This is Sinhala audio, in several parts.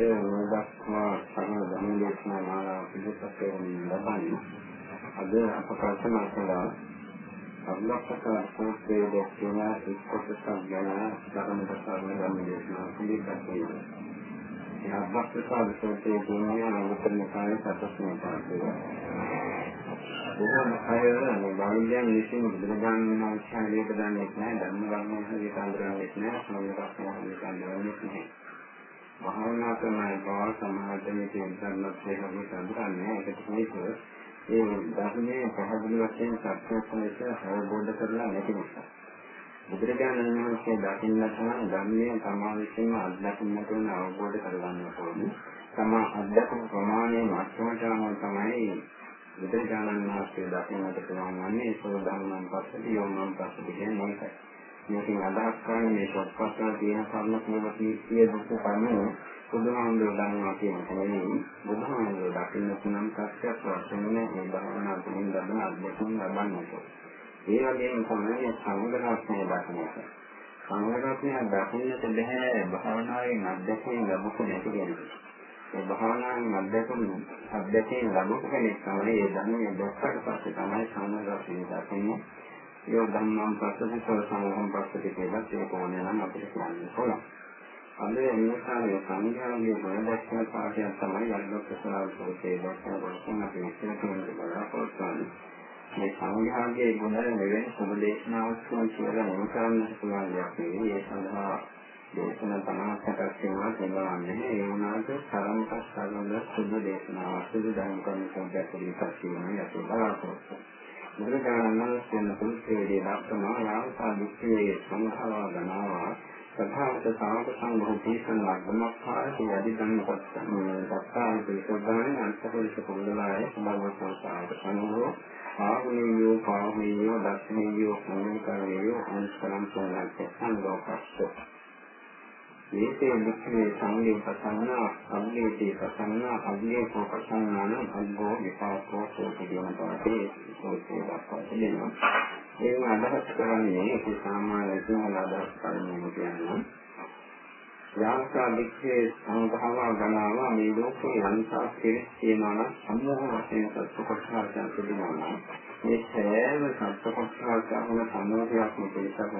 දක්වා සමන ධර්ම දේශනා මාලාව පිළිපැද කරමින් ලබන්නේ අද අප කල්පනා කළා අභිලක්ෂක සූත්‍රයේ දැක්වෙන එක් කොටසක් ගැන ධර්ම දර්ශන දේශනා පිළිපැද කරනවා. ඒ අභිලක්ෂක සූත්‍රයේ කියන්නේ අනුතරම කාය සත්‍යස්මය පාඩේ. බොහෝම අය මේ බෞද්ධයන් විසින් බුදුරජාණන් වහන්සේ හරියට දන්නේ නැහැ ධර්ම ගන්න හරියට අඳුරන්නේ නැහැ සමහරවිට හරියට අඳුරන්නේ නැහැ. භාවනා කරන බව සමාජයේ මේ ධර්මත් හේතුව අඳුරන්නේ ඒකට හේතුව ඒ ධර්මයේ පහදන වශයෙන් සත්‍යස්මයට අවබෝධ කරලා නැති නිසා. බුදුරජාණන් වහන්සේ දකින්න තමයි ධර්මයේ තමා විසින්ම අත්දකින්නට උන අවබෝධ කරගන්න ඕනේ. තමා අත්දකින ප්‍රමාණය මට්ටමට අනුව තමයි බුදුරජාණන් වහන්සේ දකින්නට පුළුවන් වන්නේ සෝදානම් පස්සට යෝනම් පස්සට කියන්නේ මේකයි. මේකෙන් අදහස් කරන්නේ මේ සත්පස්සන තියෙන කර්ම කියවති කිය දුක කන්නේ බුදුහාමුදුරුවෝ දන්නවා කියන එක නෙවෙයි බුදුහාමුදුරුවෝ දකින්න තුනම් සත්‍යයක් වශයෙන් මේ භාවනා තුළින් ලබන අත්දැකීම් ලබන්නට. ඒ වගේම තමයි සංගරත්නය දකින්න එක. සංගරත්නය දකින්නට බැහැ භාවනාවේ අත්දැකීම් ලැබුණු නැති කෙනෙක්. ඒ භාවනාවෙන් අත්දැකීම් අත්දැකීම් ලැබුණු කෙනෙක් තමයි ඒ ධර්මයේ දැක්කට පස්සේ තමයි සංගරත්නය දකින්නේ. ඒ ධම්මං පස්සට සෝ සංඝං පස්සට කියලා ඒක ඕනේ නම් අපිට කියන්න පුළුවන්. අද මේකාවේ සංඥාවේ ගුණදක්ෂණ පාඩයක් තමයි යල්ලෝ ප්‍රසාර සෝතේ දක්වන වශයෙන් අපි විස්තර කරන්න බලාපොරොත්තු වෙන්නේ. මේ සංඥාගේ ගුණ නෙවෙයි සුබදේශනාවක් කියලා නම කරන්නට පුළුවන් දෙයක් නෙවෙයි. ඒ සඳහා දේශන 50කට වෙනවා කියනවාන්නේ ඒ වුණාට තරමක සරල සුබ දේශනාවක් සුබ ධර්ම කර්ම සංකල්ප පිළිපත් කියනවා යටි බලාපොරොත්තු. බුදුරජාණන් වහන්සේ පුරුෂයේ දක්වන යාවතා දුක්ඛයේ සංඛාව ගණනවා සභාවට සාමක සංඝෝ තීසන ලග්නමක්ඛාරේ යදිදන් පස්සන් පිළිසොදානේ අන්තපොලිස කුලලාය සම්බන්ධ සංසාරක සංඝෝ ආගුණියෝ පාවමියෝ දක්ෂිනියෝ කුණිකාරියෝ අන්තරම් සෝනක් සංඝෝපස්ස. මේකේ මුඛේ සංගේ ප්‍රසන්න අග්ගේදී ප්‍රසන්න අග්ගේකෝ ප්‍රසන්නාන අග්ගෝ විපාකෝ සෝතියන පාටේ සෝතිය දක්වා තිබෙනවා ඒක අදහස් කරන්නේ ඒක සාමාන්‍ය සිංහල අදහස් කරන්නේ කියන්නේ යාන්ත්‍රා වික්ෂේ සංඝාව ගණාව මේ ලෝකේ අන්තා කෙරෙස් තියෙනවා සම්මෝහ වශයෙන් සත්‍ය කොටසක් තිබෙනවා මේ සෑම සත්‍ය කොටසක් අහන සම්මෝහයක්ම පිළිසක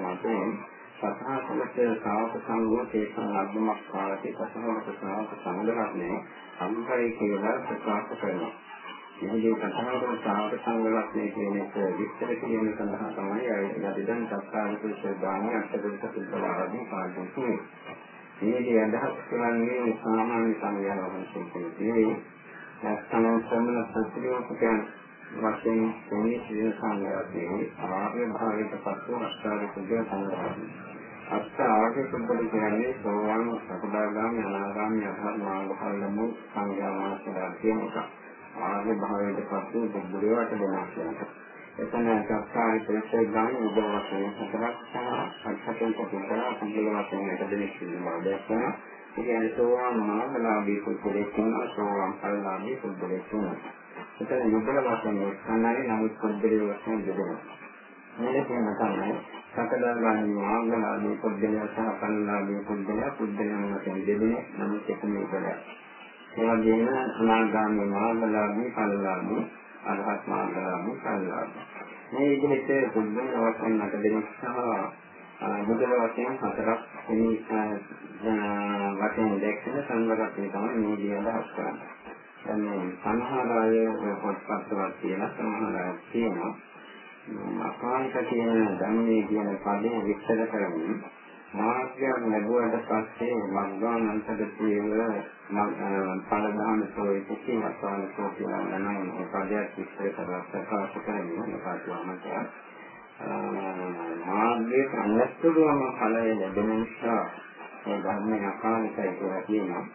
මතයෙන් සතහාකලට ශ්‍රාවක සංඝෝ තේසන් ලබ්ධමක් කාලේ සතහාකලට ශ්‍රාවක සංඝරත්නයේ අංකයි කියලා ප්‍රකාශ කරනවා මෙහිදී කතා කරන සාහක සංගලක්ෂණය කියන එක විස්තර කිරීම සඳහා තමයි යදිදන් සත්කාර කුසදානය අටපිරිස සුද්ධලාදී පාඩම් තුනේ. මේකේ අදහස් කරන්නේ සාමාන්‍ය සංඥාව වශයෙන් කියන්නේ නැත්නම් සම්මන සත්‍යෝපකයන් වශයෙන් තේමී සිටින සංඥාවේ ආර්ය භාවයට පසු අෂ්ටාංග කුජය සංග්‍රහය. අෂ්ටාංග කුජය කියන්නේ සෝවාන් සකදාගාමී අනාගාමී අරහත් මාර්ග ඵල ලැබු සංඥා මාර්ගය කියන එක. ආර්ය භාවයට පසු බුදුරවට දෙනවා කියනවා. එතන සත්‍යාරි ප්‍රේක්ෂක ගාන උදව වශයෙන් හතරක් සහ අත්හතෙන් කොටලා සංකල වශයෙන් එක දෙනෙක් ඉන්නවා දැක්කම ඒ කියන්නේ සෝවාන් මාර්ගලාභී පුද්ගලෙක් ඉන්නවා සෝවාන් ඵලලාභී පුද්ගලෙක් ඉන්නවා. එතන යුගල වශයෙන් එක්කන්නයි නමුත් පුද්ගලයෝ වශයෙන් දෙදෙනවා. මේ කියන තමයි සකදාගාමී මාර්ගලාභී පුද්ගලයා සහ ඵලලාභී පුද්ගලයා පුද්ගලයන් වශයෙන් දෙදෙනෙක් නමුත් එකම යුගලයක්. ඒ වගේම අනාගාමී මාර්ගලාභී ඵලලාභී අරහත් මාර්ගලාභී ඵලලාභී මේ විදිහට පුදුම වශයෙන් අට දෙනෙක් සහ මුදල වශයෙන් හතරක් මේ වශයෙන් දැක්කම සංවරකේ තමයි මේ විදිහට අදහස් කරන්නේ. දැන් මේ සමහර අය පොත්පත්වල තියෙන සමහර අය තියෙනවා අපායක තියෙන ධම්මේ කියන පදේ විස්තර කරමින් මාර්ගයක් ලැබුවට පස්සේ මග්ගානන්තද කියව පළදාන සෝයි කිසිම අසානකෝ කියලා නම් පදයක් විස්තර කරලා ප්‍රකාශ කරන්නේ මොකක්ද මාර්ගයේ අනත්තරුවම ඵලය ලැබෙන නිසා ඒ ධර්මයේ අකාලිකයි කියලා කියනවා.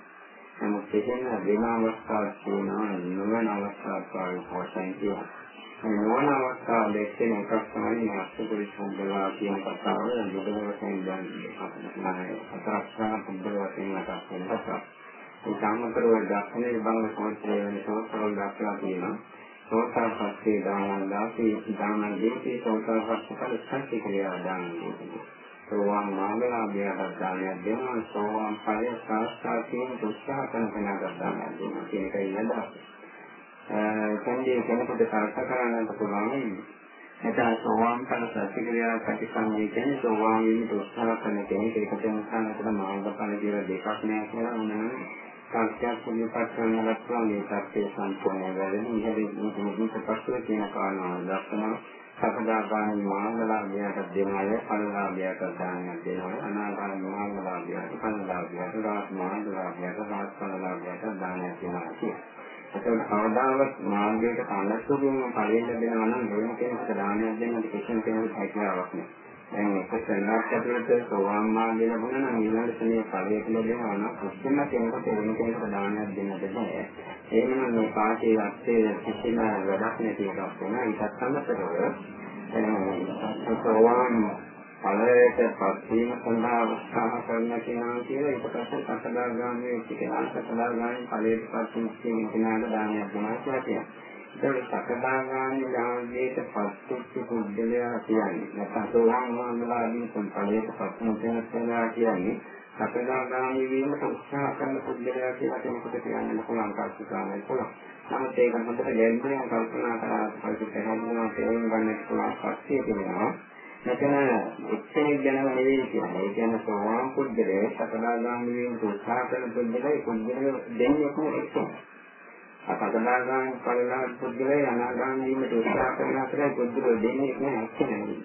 නමුත් එතන වෙන අවස්ථාවක් තියෙනවා නොවන අවස්ථාවක් වශයෙන් කියනවා. නොවන අවස්ථාව දෙකෙන් එකක් තමයි මේ අෂ්ටපුරිස සම්බලා කියන කතාව බුදුන් වහන්සේ දැන් හතරක් සහ බුදුන් වහන්සේ මතක් වෙන කතාව. ඒ සම්මතරව දක්ෂිනේ බංග සෝත්‍රයේ වෙන සෝත්‍රවල දක්වලා තියෙනවා. සෝතාපට්ඨේ දානං දාසේ දානං දීපේ සෝතාපට්ඨ කල සංකේතය දානං දීපේ. සෝවාන් මාර්ගලාභයට දානයක් දෙනවා සෝවාන් ඵලය සාක්ෂාත් කිරීමට උත්සාහ කරන කෙනාට දානයක් දෙනවා කියන එකයි නේද? එතෙන්දී කෙනෙකුට සාර්ථක කරන්නට පුළුවන් එතන සෝවාන් ඵල සත්‍යක්‍රියා ප්‍රතිසංවේදී කියන්නේ සෝවාන් වීමට උත්සාහ කරන කෙනෙක් ඒකට උත්සාහකට මාර්ගඵල කියලා දෙකක් නෑ කියලා උනන සංඛ්‍යා කුලිපත් කරනකොට මේ සත්‍ය සම්පූර්ණ වෙන්නේ ඉහළින් මේක පස්සේ කියන කාරණා දක්වනවා සකදාගාමී මාර්ගලාභයට දෙනවල පරිලාභයට දානයක් දෙනවා අනාගාමී මාර්ගලාභයට පරිලාභයට රාත් මාර්ගලාභයට රාත් පරිලාභයට දානයක් දෙනවා කියන්නේ ඒකත් කවදාවත් මාර්ගයට කන්නස්සුකින් ඵලෙන්න දෙනවා නම් වෙන කෙනෙකුට දානයක් දෙන්නට කිසිම කෙනෙකුට හැකියාවක් නැහැ. දැන් එක සෙල්ලක් ඇතුළත සෝවාන් මාර්ගය ලැබුණා නම් ඊළඟට මේ ඵලය කියලා දෙනවා නම් කිසිම කෙනෙකුට වෙන කෙනෙකුට දානයක් දෙන්නට බෑ. එහෙනම් මේ පාඨයේ අර්ථයේ කිසිම වැඩක් නැති එකක් වෙනවා. ඒකත් අමතරව සෝවාන් ඵලයට පත්වීම සඳහා උත්සාහ කරන කෙනා කියලා ඒක පස්සේ සකදාගාමී වෙච්ච කෙනා සකදාගාමී ඵලයට පත්වීම කියන කෙනාට දානයක් දෙනවා කියලා කියනවා. ඒක සකදාගාමී ඥානයට පත්වෙච්ච පුද්ගලයා කියන්නේ නැත්නම් සෝවාන් වහන්සේලාගේ ඵලයට පත්වන කෙනා කියන්නේ සකදාගාමී වීමට උත්සාහ කරන පුද්ගලයා කියලා කෙනෙකුට කියන්න පුළුවන් කල්පනාවක් පුළුවන්. නමුත් ඒක හොඳට ගැඹුරින් කල්පනා කරලා පරිදි පැහැදිලිව තේරුම් ගන්න පුළුවන් පස්සේ කියනවා මෙතන එක්කෙනෙක් ගැනම නෙවෙයි කියන්නේ. ඒ කියන්නේ සෝවාන් පුද්ගලයා සකදාගාමී වීම උත්සාහ කරන පුද්ගලයා පුද්ගලයා දෙන්නේ කොහොමද? සකදාගාමී ඵලලාභ පුද්ගලයා අනාගාමී වීමට උත්සාහ කරන අතරේ පුද්ගලයා දෙන්නේ නැහැ එක්කෙනෙක්.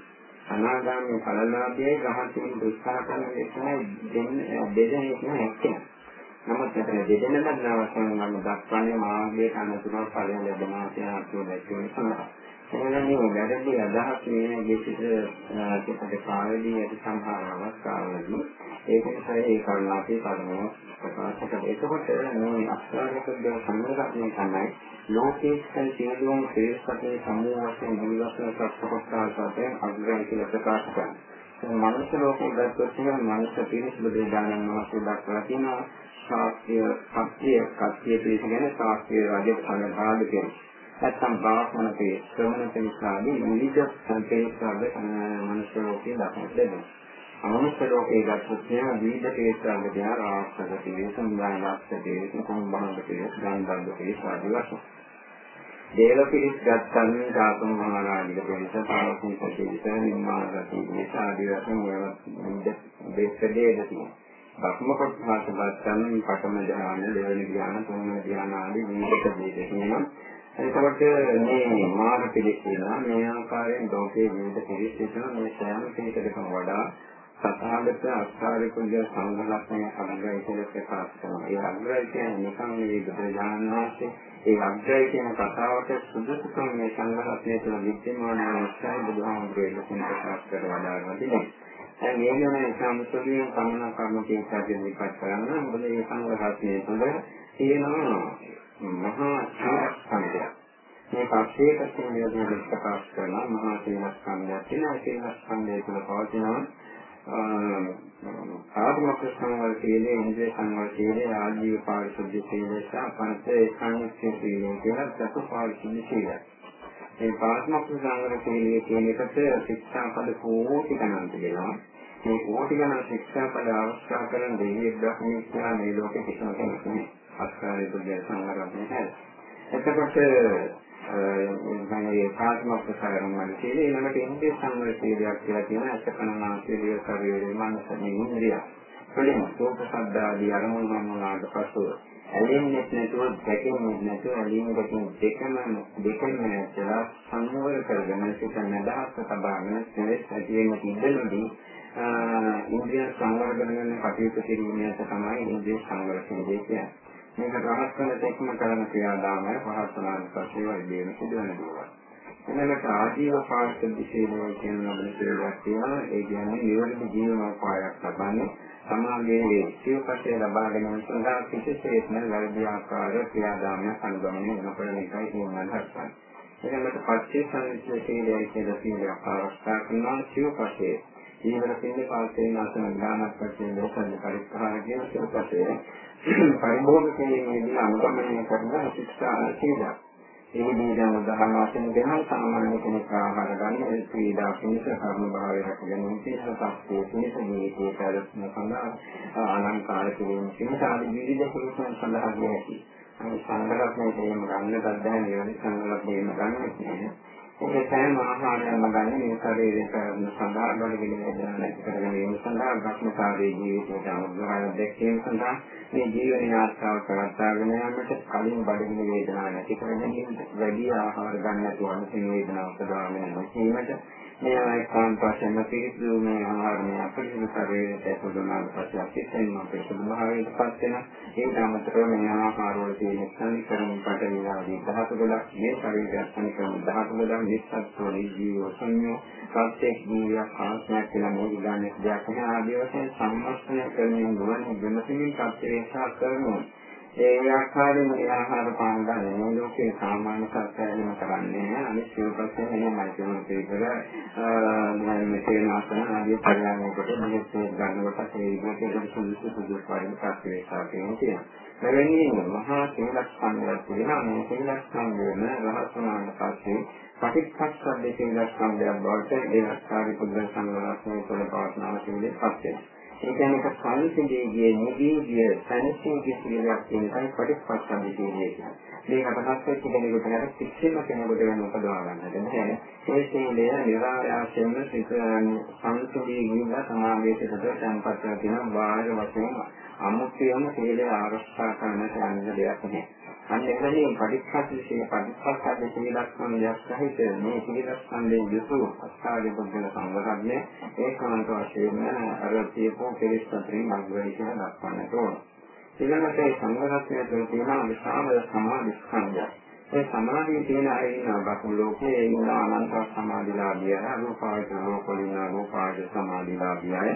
අනාගාමී ඵලලාභයේ ගහතින් උත්සාහ කරන එකයි දෙන්නේ දෙදෙනෙක් නැහැ එක්කෙනෙක්. නමුත් මෙතන දෙදෙනෙක් නවසන නම් දක්වන්නේ මාර්ගයේ අනුතුරව ඵලය ලැබෙනවා කියන අර්ථය දැක්වෙන සඳහා. එහෙනම් මේ වැරදි අදහස් මේ දෙසිත චිත්තක කාලෙදී ඇති සම්හාර අවස්ථාවලදී ඒක නිසා ඒ කරුණාපේ කර්මය ප්‍රකාශ කරලා එතකොට මේ අස්වාරක දෙය සම්මතණය තමයි ලෝකයේ සියලුම ශ්‍රේෂ්ඨකේ සමූහ වශයෙන් නිවසන සත්‍යපස්ථාසයෙන් අග්‍රයි කියලා ප්‍රකාශ කරනවා. මනුෂ්‍ය ලෝකයේ ගත්තොත් කියන මනුෂ්‍ය පිරිසිදු දෙදානන් වහන්සේ දක්වලා තියෙනවා ශාස්ත්‍රීය සත්‍ය කත්‍ය පිළිස ගැන ශාස්ත්‍රීය රාජ්‍ය සංඝාද කියනවා. නැත්නම් බ්‍රාහ්මණකේ ශ්‍රමණ කෙනෙක්ගේ විවිධ සංකේතවල මනුෂ්‍ය ලෝකයේ දක්වන්න දෙනවා. අමනුෂ්‍ය ලෝකයේ ගත්තොත් එහෙම විවිධ කේස්වල දිහා රාක්ෂස කේස, මුලානාක්ෂ කේස, කුම්භාංග කේස, ගන්ධබ්බ කේස ආදී වශයෙන්. දේව පිරිස් ගත්තන් ධාතු මහානාගික පිරිස, පාරසින් පිරිස, නිම්මානගති පිරිස ආදී වශයෙන් ඒවා දෙස්සදේ දෙතියි. බක්ම කොටස ගත්තන් පඨම ධ්‍යාන, දෙවෙනි ධ්‍යාන, තුන්වෙනි ධ්‍යාන ආදී විවිධ දේ දෙකේම එතකොට මේ මාන පිළිසිනා මේ ආකාරයෙන් ලෝකයේ විවිධ පිළිස් සිටින මේ සෑම පිළිකඩකම වඩා සතහාගත අස්ථාරිකුල්‍ය සංඝලක්ෂණය අග්‍රයි කියලා ප්‍රකාශ කරනවා. ඒ අග්‍රයි කියන්නේ නිකන් නෙවෙයි බුදුරජාණන් වහන්සේ ඒ අග්‍රයි කියන කතාවට සුදුසුකම් මේ සංඝලක්ෂණය තුළ විද්‍යමාන අවස්ථාවේ බුදුහාමුදුරේ ලොකුන් ප්‍රකාශ කර වදාළා තියෙනවා. දැන් මේ ගැන සම්පූර්ණ සම්මන කර්ම කේසයෙන් විපත් කරන්න මොකද මේ සංඝලක්ෂණය තුළ තියෙනවා මහා සීලස්කන්ධය. මේ පස්සේ පැත්තෙන් විදිහට ප්‍රකාශ කරන මහා සීලස්කන්ධය තියෙනවා. සීලස්කන්ධය තුළ පවතිනවා ආත්මක සංවර සීලය, ඉන්ද්‍රිය සංවර සීලය, ආජීව පාරිශුද්ධ සීලය සහ පංචේ සංයුක්ත සීලය කියලා සතු පාරිශුද්ධ සීලය. මේ පාත්මක සංවර සීලය කියන එකට ශික්ෂාපද කෝටි ගණන් තිබෙනවා. මේ කෝටි ගණන් ශික්ෂාපද අවශ්‍ය කරන දෙවියෙක් දක්වන්නේ මේ ලෝකෙ කිසිම කෙනෙක් නෑ. අස්කාරය පුද්ගල සංවරණය හැද. එතකොට මේ පාත්මක ප්‍රසාරණ වල තියෙන ඊළඟට ඉන්ද්‍රිය සංවර සීලයක් කියලා කියන අසකනාන සීලිය ශරීරයේ මනසනේ ඉන්ද්‍රිය. වලින් සෝප සද්දාදී අරමුණු වුණාට පසු ඇලෙන්නේ නැතුව දැකෙන්නේ නැතුව ඇලීම දෙකම දෙකම දෙකම නැතලා සංවර කරගෙන සිත නදහස් තබාගෙන සෙලස් ඇතිවෙන ඉඳලදී ඉන්ද්‍රිය සංවර කරගෙන කටයුතු කිරීමේ තමයි ඉන්ද්‍රිය සංවර කියන්නේ. මේක රහත් වෙන තෙක්ම කරන ක්‍රියාදාමය පහත් වුණාට පස්සේ වෛද්‍යන සිදුවන දේවල්. එනකට ආජීව පාරිශුද්ධ සීලය කියන නබල සීලයක් තියෙනවා. ඒ කියන්නේ නිවැරදි ජීවනෝපායක් ලබන්නේ සමාගයේ සිව්පස්සේ ලබා ගැනීම සඳහා කිසිසේත්ම වැරදි ආකාර ක්‍රියාදාමයක් අනුගමනය නොකරන එකයි කියනවා හස්සන්. එනකට පස්සේ සංවිධානයේ සීලය කියන සීලයක් ආරක්ෂා කරනවා සිව්පස්සේ ජීවන සින්නේ පාස්සේ නාසන ඥානක් වශයෙන් ලෝකෙ පරිස්කාර කියන සිව්පස්සේ පරිභෝග කිරීමේදී අනුගමනය කරන ශික්ෂා සීලයක්. ඒකදී දැන් උදාහරණ වශයෙන් දෙනවා සාමාන්‍ය කෙනෙක් ආහාර ගන්න ඒ ක්‍රීඩා පිණිස කර්ම භාවය රැක ගැනීම පිණිස සත්‍යයේ පිණිස ජීවිතයේ පැවැත්ම සඳහා අලංකාර කිරීම පිණිස ආදී විවිධ කුරුසන් සඳහා ගිය හැකි. අනිත් සංගරත්නයේ තේම ගන්න බද්දා නිවන සංගරත්නයේම ගන්න කියන්නේ ඒ සෑම ආහාරයක්ම ගන්න මේ ශරීරයට සඳහා බලගෙන වේදනා නැති කර ගැනීම සඳහා භක්මකාරී ජීවිතයට අනුග්‍රහය දැක්වීම සඳහා මේ ජීවන ආස්ථාව කරත්තාගෙන යාමට කලින් බඩගිනි වේදනා නැති කර ගැනීමට වැඩි ආහාර ගන්න නැතුව අනිත් වේදනාව උපදවාගෙන නොසීමට මේ ආයතන වශයෙන් පිළිතුරු මේ ආහාරය අපිට ශරීරයට ඇතුළුනාට පස්සේ අපිටම අපේ ස්වභාවයට පත් වෙන ඒ අමතරව මේ ආහාර වල තියෙන සංකරණ පටවිලාදී ධාතු ගොඩක් මේ ශරීරයට සංකරණ ධාතු ගොඩක් නිස්සත්ව ජීව සංයෝ ප්‍රත්‍යක් ජීවියක් ආත්මයක් කියලා මේ විගානයේ දෙයක් නෑ ආදී වශයෙන් සම්මස්තනය කරමින් ගුවන් විමසමින් ප්‍රත්‍යක්ෂා කරනවා. ඒ ආකාරයෙන් මේ ආහාර පාන ගන්න මේ ලෝකේ සාමාන්‍ය සත්‍යයම කරන්නේ නෑ අනිත් සිව්පස්සේ නෙමෙයි කියන පිළිතුර මේ තේනාසන ආදී පරිණාමයකට මෙහෙත් ගන්නකොට ඒ විදිහට සුදුසු සුදුසු පරිදි ප්‍රත්‍යක්ෂා කරනවා මෙවැනි මහා සීලස්කන්ධයක් තියෙනවා මේ සීලස්කන්ධයම රහස් වුණාට පස්සේ පටිච්චසමුප්පාද සීලස්කන්ධයක් බවට ඒ අස්කාරි පුද්ගල සංවරණය තුළ පවත්නාව කියන්නේ පස්සේ. ඒ කියන්නේ සංසිඳීගේ නිදීගේ සංසිඳී සීලයක් කියන එකයි පටිච්චසමුප්පාද සීලය කියන්නේ. මේකට හත්වෙච්ච කෙනෙකුට නේද කිසිම කෙනෙකුට වෙන උපදවා ගන්නට බැහැ. ඒ සීලය නිරායාසයෙන්ම සිත සංසිඳී ගිහින් සමාධියට සම්පත් වෙන බාහිර වශයෙන් අමුත්‍යම සීලය ආරක්ෂා කරන්නට යන්න දෙයක් නැහැ. අන්න එතනින් පටිච්චසමුප්පාදයේ පටිච්චසමුප්පාද සීලස්කන්ධයක් සහිත මේ සීලස්කන්ධයෙන් යුතු අස්ථාවේ පුද්ගල සංවරණය ඒකාන්ත වශයෙන් අර තියපෝ කෙලෙස් අතරින් මග්ගවයි කියලා දක්වන්නට ඕන. ඊළඟට ඒ සංවරණය තුළ තියෙන විශාල සමාධි ස්කන්ධය. ඒ සමාධියේ තියෙන අය ඉන්න බකු ලෝකයේ ඉන්න අනන්ත සමාධිලාභිය, රූපාවචර ලෝකවලින් රූපාවචර සමාධිලාභියයි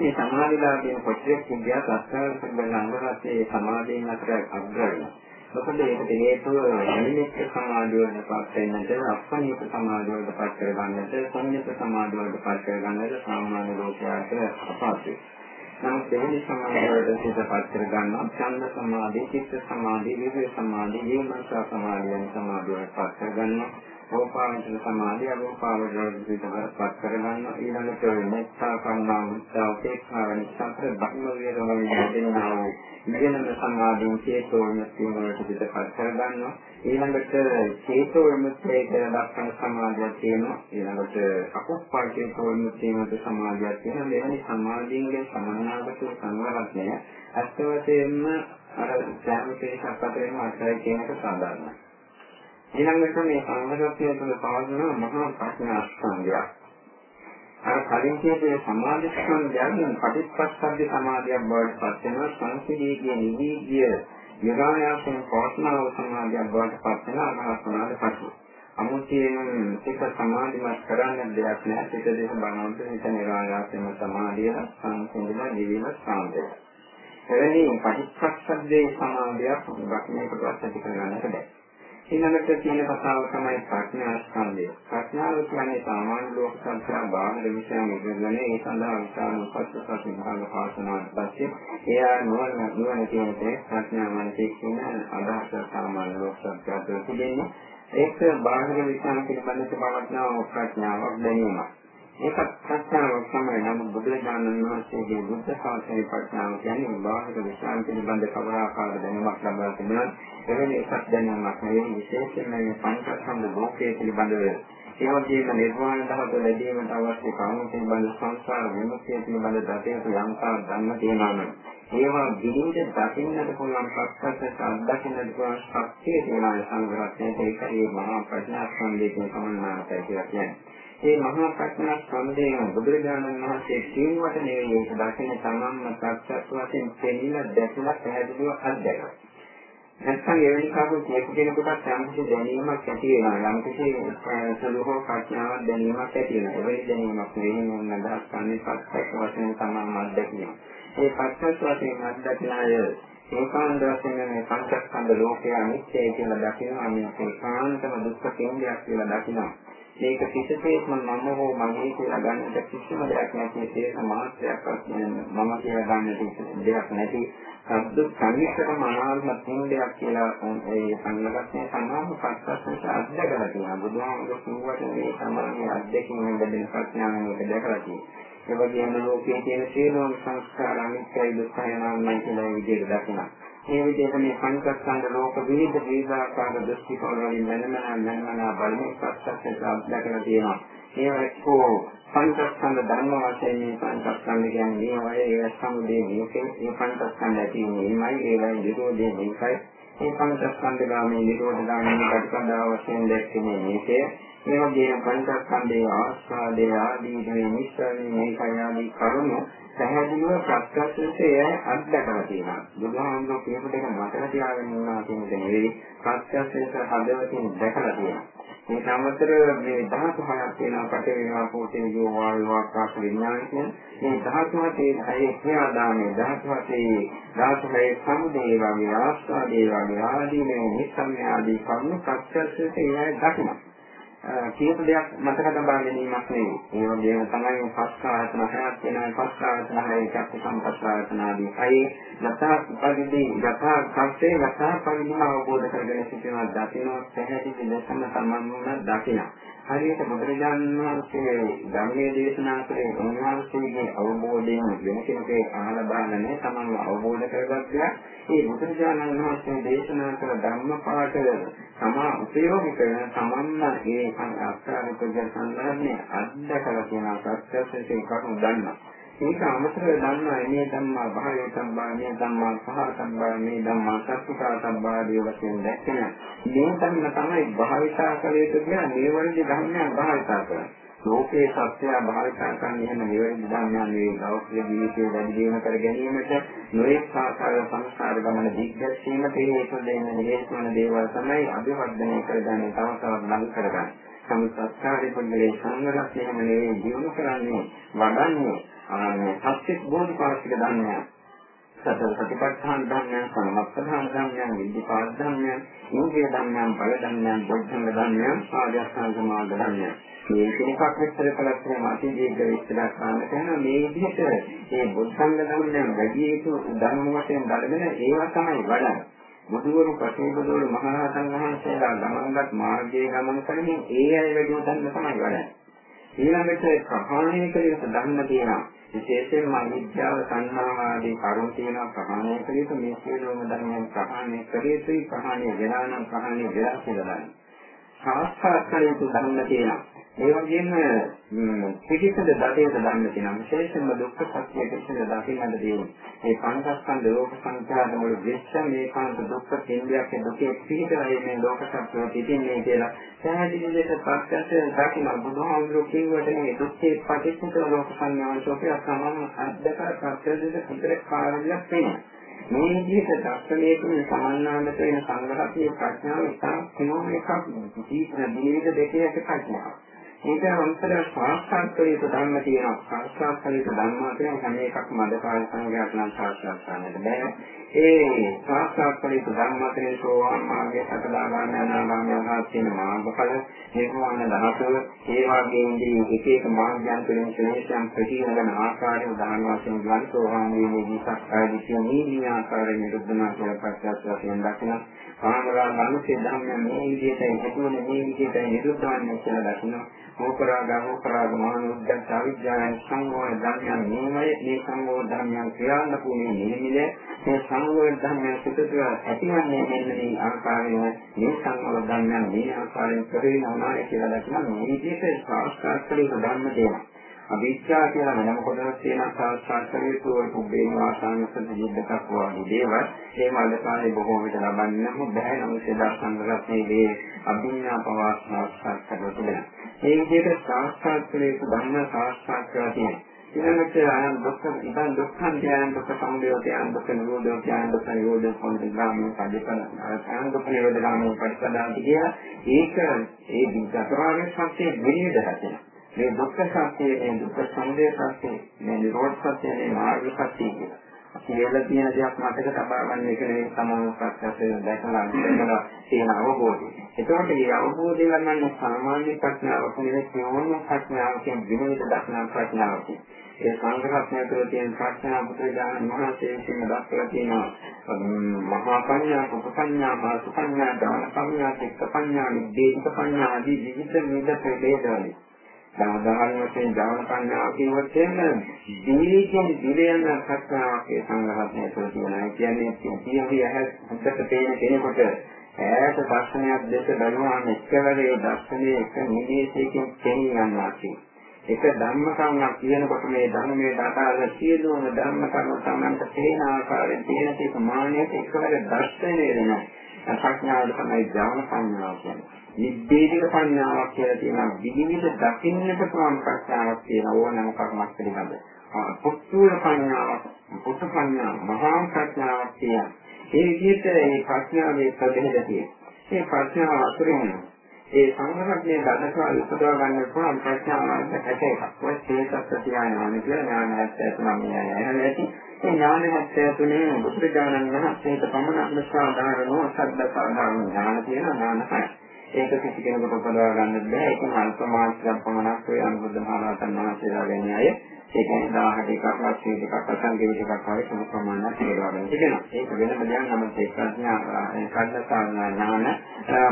මේ සමාධිලාභයෙන් කොච්චර කිව්වත් අස්කාර සම්බන්ධ අංගරත්යේ සමාධියෙන් අතර අග්‍රයි. මොකද ඒකට හේතුව නිමිත්ත සමාධිය වලට පත් වෙන්නට, අප්පනිත සමාධිය වලට පත් කරගන්නට, සංයත සමාධිය වලට පත් කරගන්නට සාමාන්‍ය ලෝකයාට අපහසුයි. නමුත් දෙවෙනි සමාධිය වලට සිතපත් කරගන්නවා, ඡන්ද සමාධි, චිත්ත සමාධි, විවේක සමාධි, විමර්ශන සමාධිය යන සමාධිය වලට පත් කරගන්නවා. රූපාවචර සමාධිය අරූපාවචර විදිහටපත් කරගන්න. ඊළඟට මෙත්තා කරුණා මුත්තා උපේක්ෂා වෙන සතර බ්‍රහ්ම විරවලින් දෙන්නා වූ ඉගෙනම සමාධියෙන් චේතෝ විමුක්තිය වලට පිටපත් කරගන්නවා ඊළඟට චේතෝ විමුක්තිය කියලා දක්වන සමාධියක් තියෙනවා. ඊළඟට අකුප්පා චේතෝ විමුක්තිය වලට සමාධියක් තියෙනවා. මෙවැනි සමාධියෙන් සමන්නාගත සංවරණය. අත්‍ය වශයෙන්ම අර සෑම කෙනෙක් අතරින්ම අත්‍යයි කියන එක සාධාරණයි. ඊළඟට මේ සංඝරත්නය තුළ පවතින මහා ප්‍රඥා ස්කන්ධයක්. අර කලින් කියපේ සමාධි ස්කන්ධයන් පටිච්චසමුප්පාද සමාධියක් බවට පත් වෙනවා සංසිද්ධියේ නිවිගිය යෝගායයෙන් පවත්නාව සමාධියක් බවට පත් වෙන අරහතනාද පසු. අමුතියෙන් එක සමාධිමත් කරන්න දෙයක් නැහැ. ඒක දෙක බලනකොට හිත නිරායාසයෙන්ම සමාධිය සංසිඳලා නිවීම සාන්තය. එවැනි පටිච්චසමුප්පාදයේ සමාධියක් බක්මේකට ඇති කරගන්නට බැහැ. ඊළඟට තියෙන කතාව තමයි ප්‍රඥා ස්කන්ධය. ප්‍රඥාව කියන්නේ සාමාන්‍ය ලෝක සංස්කාර බාහිර විෂයන් ඉගෙනගෙන ඒ සඳහා විශාල උපස්ථ විභාග පාසනාවට පස්සේ එයා නුවණ නුවණ කියන තේ ප්‍රඥා මනසේ කියන අදහස සාමාන්‍ය ලෝක සංස්කාර තුළ තිබෙන්නේ. ඒක බාහිර විෂයන් පිළිබඳව පවත්නා ප්‍රඥාවක් දැනීමක්. ඒකත් ප්‍රඥාවක් තමයි. නම් බුදුරජාණන් වහන්සේගේ බුද්ධ ශාසනයේ ප්‍රඥාව කියන්නේ බාහිර විශ්වාස පිළිබඳ කවර ආකාර දැනුමක් ලබා තිබෙනවා. එවැනි එකක් දැනුමක් නෙවෙයි. විශේෂයෙන්ම මේ පංචස්කන්ධ ලෝකයේ පිළිබඳව. ඒ වගේම නිර්වාණ ධාතු ලැබීමට අවශ්‍ය කරුණු පිළිබඳ සංසාර විමුක්තිය පිළිබඳ දතේක යම්තා ධර්ම තියෙනවා. නම් ඒවා විදිහට දකින්නට පුළුවන් ප්‍රත්‍යක්ෂ අත්දකින්නට පුළුවන් ශක්තිය තියෙනවා. සංග්‍රහයෙන් ඒකේ මහා ප්‍රඥා සම්බන්ධයෙන් සමන්නාතයි කියලා කියන්නේ. මේ මහා ප්‍රඥා සම්දේන බුදුරජාණන් වහන්සේ කියනවට නෙවෙයි ඒක දකින්න තමන්ම සත්‍යත් වශයෙන් දෙන්න දැකලා පැහැදිලිව අත්දැකලා. නැත්නම් එවැනි කරුණු කියපු කෙනෙකුට යම් කිසි දැනීමක් ඇති වෙනවා යම් කිසි සලෝහ ප්‍රඥාවක් දැනීමක් ඇති වෙනවා එවැනි දැනීමක් නෙවෙයි මොන අදහස් ගන්න සත්‍යත් වශයෙන් තමන්ම අත්දැකීම. ඒ සත්‍යත් වශයෙන් අත්දැකලා ඒකාන්ත වශයෙන් මේ පංචස්කන්ධ ලෝකය අනිත්‍යයි කියලා දකිනවා මේ ඒකාන්තම දුක්ඛ කේන්ද්‍රයක් කියලා දකිනවා මේක කිසිසේත්ම මම හෝ මගේ කියලා ගන්නට කිසිම දෙයක් නැති ඒක මාත්‍රයක්වත් මම කියලා ගන්නට දෙයක් නැති සද්ද සංයුක්තම අනාත්ම තුන්දයක් කියලා ඒ සංගතයේ සමාන පස්සස්ස අධ්‍යයනය කරනවා බුදුහාමුදුරුවෝ කිව්වට මේ සමානයේ අධ්‍යක්ෂණය ලැබෙන ප්‍රඥාවෙන් ඒක දැකලා තියෙනවා. ඒ වගේම ලෝකයේ තියෙන සියලුම සංස්කාර අනිත්‍යයි දුක්ඛයි අනාත්මයි කියලා විදිහට දකිනවා. මේ විදිහට මේ පංචස්කන්ධ ලෝක විවිධ විවිධාකාර දෘෂ්ටි කෝණ වලින් මනමන මනමන බලමින් සත්‍යයෙන් අත්දැකලා තියෙනවා. ඒවකෝ පංචස්කන්ධ ධර්ම වශයෙන් මේ පංචස්කන්ධ කියන්නේ මේ වගේ ඒ සමුදේ මේකේ මේ පංචස්කන්ධ ඇති මේමයි ඒවයි නිරෝධේ මේකයි. මේ පංචස්කන්ධ ගාමී නිරෝධ ගාමී ප්‍රතිපදාව වශයෙන් දැක්කේ මේකේ. මේ වගේම පංචස්කන්ධයේ ආස්වාදයේ ආදී මේ මිශ්‍රණය මේකයි ආදී කරුණු පැහැදිලිව ප්‍රත්‍යක්ෂයේ අත්දැකලා තියෙනවා. බුදුහාමුදුරුවෝ කියපු දෙක මතක තියාගෙන ඉන්නවා කියන එක නෙවෙයි ප්‍රත්‍යක්ෂයේ හදවතින් දැකලා තියෙනවා. මේ සම්මතර මේ ධාතු හයක් තියෙනවා කට වෙනවා පොතේ යෝ වායු ආකාශ විඥාන කියන මේ ධාතු හතේ හයේ ක්‍රියාදාමයේ ධාතු හතේ ධාතු හයේ සමුදේ වගේ ආස්වාදේ වගේ ආදී මේ නිස්සම්ය ආදී කරුණු ප්‍රත්‍යක්ෂයේ දකිනවා. කියපු දෙයක් මතක තබා ගැනීමක් නෙවෙයි. ඒ වගේම තමයි පස්ස ආයතන හයක් වෙනවා. පස්ස ආයතන හය චක්ක සම්පස්ස ආයතන ආදී. අයි යථා පරිදි යථා කර්තේ යථා පරිදි අවබෝධ කරගෙන සිටිනවා. දකින්න පැහැදිලි ලෙසම සම්මන්වන දකින්න. හරියට බුදුරජාණන් වහන්සේ ධර්මයේ දේශනා කළේ උන්වහන්සේගේ අවබෝධයෙන් වෙන කෙනෙකුට අහලා බලන්න නැහැ තමන්ව අවබෝධ කරගත්තා. ඒ බුදුරජාණන් වහන්සේ දේශනා කළ ධර්ම පාඩක තමා උපයෝගී කරන තමන්ම ඒ අක්ෂාරික සංග්‍රහණය අත්දකලා තියෙන සත්‍යයෙන් කරුණු දන්නවා. ඒක අමතරව දන්නවා මේ ධම්මා භාවයේ සම්බා මේ ධම්මා පහ සම්බා මේ ධම්මා සත්‍විකා සම්බා දී වශයෙන් දැක්කන මේ ධම්ම තමයි භාවිතා කළ යුතු කියන නිවර්ණ ධර්මයන් භාවිතා කරන්නේ. ලෝකේ සත්‍ය භාවිතා කරන්නේ එහෙම නිවර්ණ ධර්මයන් මේ ලෞකික ජීවිතයේ වැඩි දියුණු කර ගැනීමට නොඑක ආකාර සංස්කාර ගමන දිග්ගැස්සීමට හේතු දෙන්න හේතු වන දේවල් තමයි අභිවර්ධනය කරගන්නේ තව තවත් ලං කරගන්නේ. සම්සත්කාරී පුද්ගලයේ සංගරක් එහෙම නෙවෙයි දියුණු කරන්නේ වඩන්නේ ආන්නේ සත්‍ය බෝධිපාක්ෂික ධර්මයන්. සතර සතිපට්ඨාන ධර්මයන් සමප්පදාන ධර්මයන් විද්ධිපාද ධර්මයන් ඉන්ද්‍රිය ධර්මයන් බල ධර්මයන් බොද්ධංග ධර්මයන් ආර්යසංග මාර්ග ධර්මයන්. මේ කෙනෙක්ක් විස්තර කළත් එහෙම අති දීර්ඝ විස්තර කරන්න කරන මේ විදිහට මේ බොද්ධංග ධර්මයන් වැඩි යුතු ධර්ම වශයෙන් බලගෙන ඒවා තමයි වඩන්නේ. බුදුවරු ප්‍රතිබුදුවරු මහරහතන් වහන්සේලා ගමන්ගත් මාර්ගයේ ගමන් කරමින් ඒ අය වැඩි උදන්න තමයි වඩන්නේ. ඊළඟට ප්‍රහාණය කළ යුතු ධර්ම තියෙනවා. විශේෂයෙන්ම අවිද්‍යාව සංහාව ආදී කරුණු තියෙනවා ප්‍රහාණය කළ යුතු මේ සියලුම ධර්මයන් ප්‍රහාණය කළ යුතුයි ප්‍රහාණය වෙලා නම් ප්‍රහාණය වෙලා කියලා ගන්න. සාස්ත්‍රාත් කළ යුතු ධර්ම තියෙනවා. ඒ වගේම පිටිසද දඩේට ගන්න තියෙනවා. විශේෂයෙන්ම දුක්ඛ සත්‍ය පිටිසද දකින්නට තියෙනවා. මේ පංචස්කන්ධ ලෝක සංඛ්‍යාත වල විශ්ව මේ කාන්ත දුක්ඛ කෙන්දයක් දුකේ පිටිසරයි මේ ලෝක සත්‍ය පිටින්නේ කියලා පැහැදිලි ලෙස ප්‍රත්‍යක්ෂ දකින්න බුදුහාමුදුරුවෝ කියුවට මේ දුක්ඛේ පටිච්චිත ලෝක සංඥාන්සෝකේ අසමම අද්දක ප්‍රත්‍යක්ෂ කුතර කාර්යයක් වෙනවා. මේ විදිහට දර්ශනයේ සමන්නාමත වෙන සංග්‍රහයේ ප්‍රඥාව ඉතා කිනෝ එකක් දීර්ඝ දෙකේ එක ප්‍රඥාවක්. ඒක අන්තර සාක්ෂාත් කළ යුතු ධර්ම තියෙනවා. සාක්ෂාත් කළ යුතු ධර්ම කියන හැම එකක්ම මදකාල සංඝයාට නම් සාක්ෂාත් කරන්නට බෑ. ඒ සාක්ෂාත් කළ යුතු ධර්ම අතරින් සෝවාන් මාර්ගයේ සකදාගාමී අනාගාමී අරහත් කියන මාර්ගඵල නිර්වාණ ධාතුව ඒ වගේදී එක එක මාර්ගයන් තුළින් ශ්‍රේෂ්ඨයන් ප්‍රතින වෙන ආකාරය උදාහරණ වශයෙන් ගන්න සෝවාන් වීමේදී සක්කායදී කියන මේ ආකාරයෙන් නිරුද්ධනා කියලා ප්‍රත්‍යක්ෂ වශයෙන් දකින කාමරා මනුෂ්‍ය ධර්ම මේ විදිහට හේතුවන මේ විදිහට නිරුද්ධ වන්නේ කියලා දකිනවා. මෝපරාග මෝපරාග මහනුද්දන් අවිද්‍යාවෙන් සංගෝධ ධර්මයන් නියමයේ මේ සංගෝධ ධර්මයන් ක්‍රියාත්මක වුණේ නියමිලේ මේ සංගෝධ ධර්මයන් සුදුසුව ඇතිවන්නේ මෙන්න මේ ආකාරයෙන් මේ සංගෝධ ධර්මයන් මේ ආකාරයෙන් කරේනවා කියලා දක්වන මේ විදිහට සාස්ත්‍රාත් කළ ධර්ම දෙනවා. අවිද්‍යාව කියලා වෙනම කොටසක් තියෙනවා. සාස්ත්‍රාත්කරේතු පුබ්බේ වාසානසන ජීවිතයක් වගේ දේවල්. ඒ මාළකාරේ බොහෝ විට ලබන්නේ නැහැ. බෑ නමුත් එදා සංග්‍රහයේ අභිඥා පවාසනාස්කාර කරලා තිබෙනවා මේ විදිහට සාස්ත්‍රාත්කරේතු ධර්ම සාස්ත්‍රාත් කරලා තියෙනවා. ඊළඟට අයන් දුක්ඛ ඉදන් දුක්ඛං ඥාන දුක්ඛ සමුදයෝතයන් දුක්ඛ නිරෝධෝ ඥාන දුක්ඛ නිරෝධෝ සමුදයගාමී පදිපන අයන් දුක්ඛ නිරෝධගාමී පරිසදාති කියලා ඒක ඒ චතුරාර්ය සත්‍ය විනිවිද හැදෙනවා මේ දුක්ඛ සත්‍ය මේ දුක්ඛ සමුදය සත්‍ය මේ නිරෝධ සත්‍ය මේ මාර්ග සත්‍ය කියලා. කියලා තියෙන දෙයක් මතක තබා ගන්න එක නෙවෙයි සමාන ප්‍රත්‍යක්ෂයෙන් දැකලා ඉඳලා තියෙන අවබෝධය. ඒකෝට මේ අවබෝධය ගන්න සාමාන්‍ය ප්‍රඥාවක් නෙවෙයි ඕනම ප්‍රඥාවකින් විමුක්ත දක්නා ප්‍රඥාවක්. ඒ සංඝරත්නය තුළ තියෙන ප්‍රඥා බුදුරජාණන් වහන්සේ විසින් දක්වලා තියෙනවා මහා පඤ්ඤා, කුප්පඤ්ඤා, මාසුපඤ්ඤා, දාන පඤ්ඤා, චිත්ත පඤ්ඤා, නිද්දේශ පඤ්ඤා ආදී විවිධ විවිධ ප්‍රභේදවලින් සාධාරණ වශයෙන් ජාන පඤ්ඤාව කියවත් කියන්නේ දීර්ඝයෙන් දිලයන් ප්‍රඥාවක් ඒ සංඝරත්නය තුළ තියෙනවා. කියන්නේ සියහි ඇහැ හොඳට පේන කෙනෙකුට ඈත දර්ශනයක් දැක බලනවා මෙච්චරේ දර්ශනයේ එක නිදේශයකින් තේරුම් ගන්නවා කියන්නේ. එක ධර්ම කරුණක් කියනකොට මේ ධර්මයේ දාතාවල සියලුම ධර්ම කරුණු සමන්ත තේන ආකාරයෙන් තේන තේ ප්‍රමාණයට එකවර දර්ශනය වෙනවා. ප්‍රඥාව තමයි ඥාන සංඥාව කියන්නේ. නිබ්බේධික සංඥාවක් කියලා තියෙනවා. විවිධ දකින්නට පුළුවන් ප්‍රඥාවක් තියෙන ඕනෑම කර්මයක් පිළිබඳ. පුත්තුල සංඥාවක්, පුත්තු සංඥා, මහා ප්‍රඥාවක් තියෙනවා. ඒ විදිහට මේ ප්‍රඥාවේ ප්‍රබෙහෙද තියෙනවා. මේ ප්‍රඥාව අතුරින් ඒ සංඝරත්නයේ දඩකවල උපදවා ගන්න පුළුවන් ප්‍රඥාවක් ඇට එකක්. ඔය තේසත් තියාගෙන කියලා ඥාන හැත්තේ තමයි ඇහැලටි. ඒ ඥාන හැත්තේ තුනේ බුදුරජාණන් වහන්සේට පමණක් සාධාරණව සද්ද සාධාරණ ඥාන තියෙන ඥාන හය. ඒක කිසි කෙනෙකුට උපදවා ගන්න බෑ. ඒක හල් ප්‍රමාණිකයක් පමණක් ඔය අනුබුද්ධ මහරහතන් වහන්සේලා ගැන අය. ඒ කියන්නේ 1000 එකක් වශයෙන් දෙකක් අසංගේ දෙකක් ආවේ සම ප්‍රමාණයක් තේරවා ගන්න තියෙනවා. ඒක වෙනම දෙයක් නම් ඒක ප්‍රඥා කන්න සාධනා ඥාන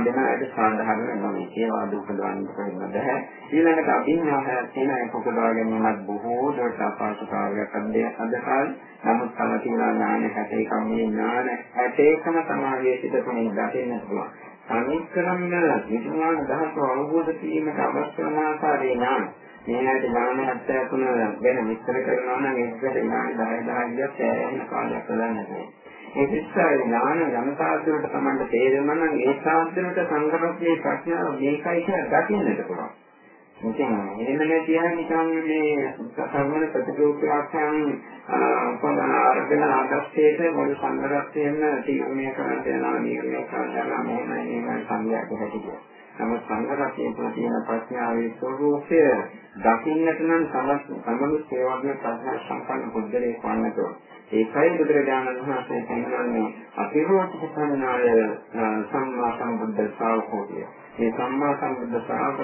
වෙන වැඩ සාධාරණ වෙනවා. ඒවා දුකදවන්න කොහෙන්ද බෑ. ඊළඟට අභිඥාහය තියෙන එක උපදවා ගැනීමත් බොහෝ දුරට අපහසුතාවයක් අද අද කාලේ නමුත් තම තියෙන ඥාන හැටේකම මේ ඥාන හැටේකම සමාධිය සිට තුනේ දකින්න පුළුවන්. අනිත්කරන්න විඥාන දහස අවබෝධ කිරීමට අවශ්‍ය වන ආකාරයේ නාම මේකට ඥාන හත්ය තුන ගැන විස්තර කරනවා නම් ඒකට ඥාන 10 10ක් සෑහෙන කාලයක් ගන්නට ඒ නිසා ඥාන යම්තාවකට තමයි තේරෙනවා නම් ඒ සාන්තිරට සංගමයේ ප්‍රඥාව මේකයි කියලා දකින්නට පුළුවන්. ඉතින් එහෙම නැතිනම් නිකන් මේ සම්මන ප්‍රතිරූපයන් උපමන අරගෙන ආදර්ශයට මොළු සංගරත්යෙන් තීරණය කරන්න යනවා නිර්ණය කරන්න යනවා මෙහෙමයි මේකයි සංඥාක හැටියට. නමුත් සංගරත්යේ තුළ තියෙන ප්‍රඥාවේ ස්වરૂපය දකින්නට නම් සමනු සේවාවේ ප්‍රඥා සම්පන්න බුද්ධලේ වන්නට ඒකයි බුදුරජාණන් වහන්සේ කියන්නේ අපිරෝධිත සංඥාය සම්මා සම්බුද්ධ ශ්‍රාවකෝය. මේ සම්මා සම්බුද්ධ ශ්‍රාවක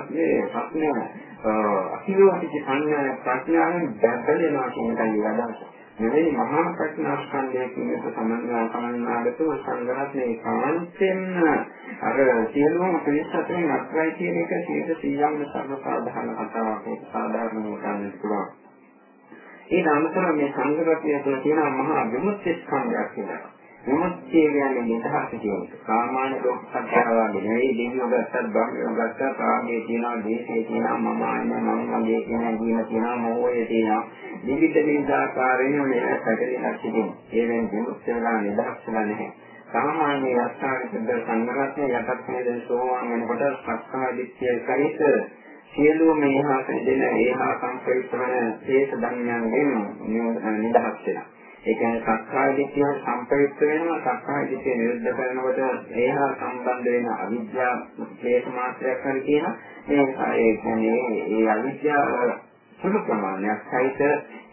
සත්‍යයේ ප්‍රශ්නය අහිලෝහිත සංඥා ප්‍රඥාවෙන් බැඳෙනවා කියන එකයි වදාළේ. මෙවැනි මහා ප්‍රඥා ස්කන්ධයකින් යුත සමන්වා සමන්නාගතු සංග්‍රහණේ කාන්තෙන් අර සියලුම පිළිසතෙන් අත්වයි කියන එක 100%ක්ම සර්ව සාධාරණ කතාවක් ඒක සාධාරණව ගන්න පුළුවන්. ඒ අනුතර මේ සංග්‍රහය තුළ තියෙන මහා විමුක්ති ස්කන්ධයක් කියලා. විමුක්තිය කියන්නේ නිදහස කියන එක. සාමාන්‍ය ලෝක සංඛ්‍යාවගේ නෙවෙයි දෙවියෝ ගත්තත් බ්‍රහ්මයෝ ගත්තත් රාගයේ තියෙනවා, දේශයේ තියෙනවා, මම ආන්නේ මම වගේ කියන ජීව තියෙනවා, මොහොය තියෙනවා. විවිධ විවිධ ආකාරයෙන් මේ පැකලිලා තිබෙනවා. ඒවෙන් විමුක්තිය වෙලා නිදහස් වෙලා නැහැ. සාමාන්‍ය අස්ථාන සුද්ධ සංඝරත්නය යටත් වේදෙන සෝවාන් වෙනකොට සක්කාය දිට්ඨිය සහිත සියලුම මේහා දෙන ඒහා සංකල්ප වන ශේෂ ධර්මයන්ගෙන් නිදහස් වෙනවා. ඒ කියන්නේ සක්කාය දිට්ඨිය සම්ප්‍රයුක්ත වෙනවා සක්කාය දිට්ඨිය නිරුද්ධ කරනකොට ඒහා සම්බන්ධ වෙන අවිද්‍යාව ක්ලේශ මාත්‍රයක් හරි කියන මේ ඒ කියන්නේ ඒ අවිද්‍යාව සුළු ප්‍රමාණයක් සහිත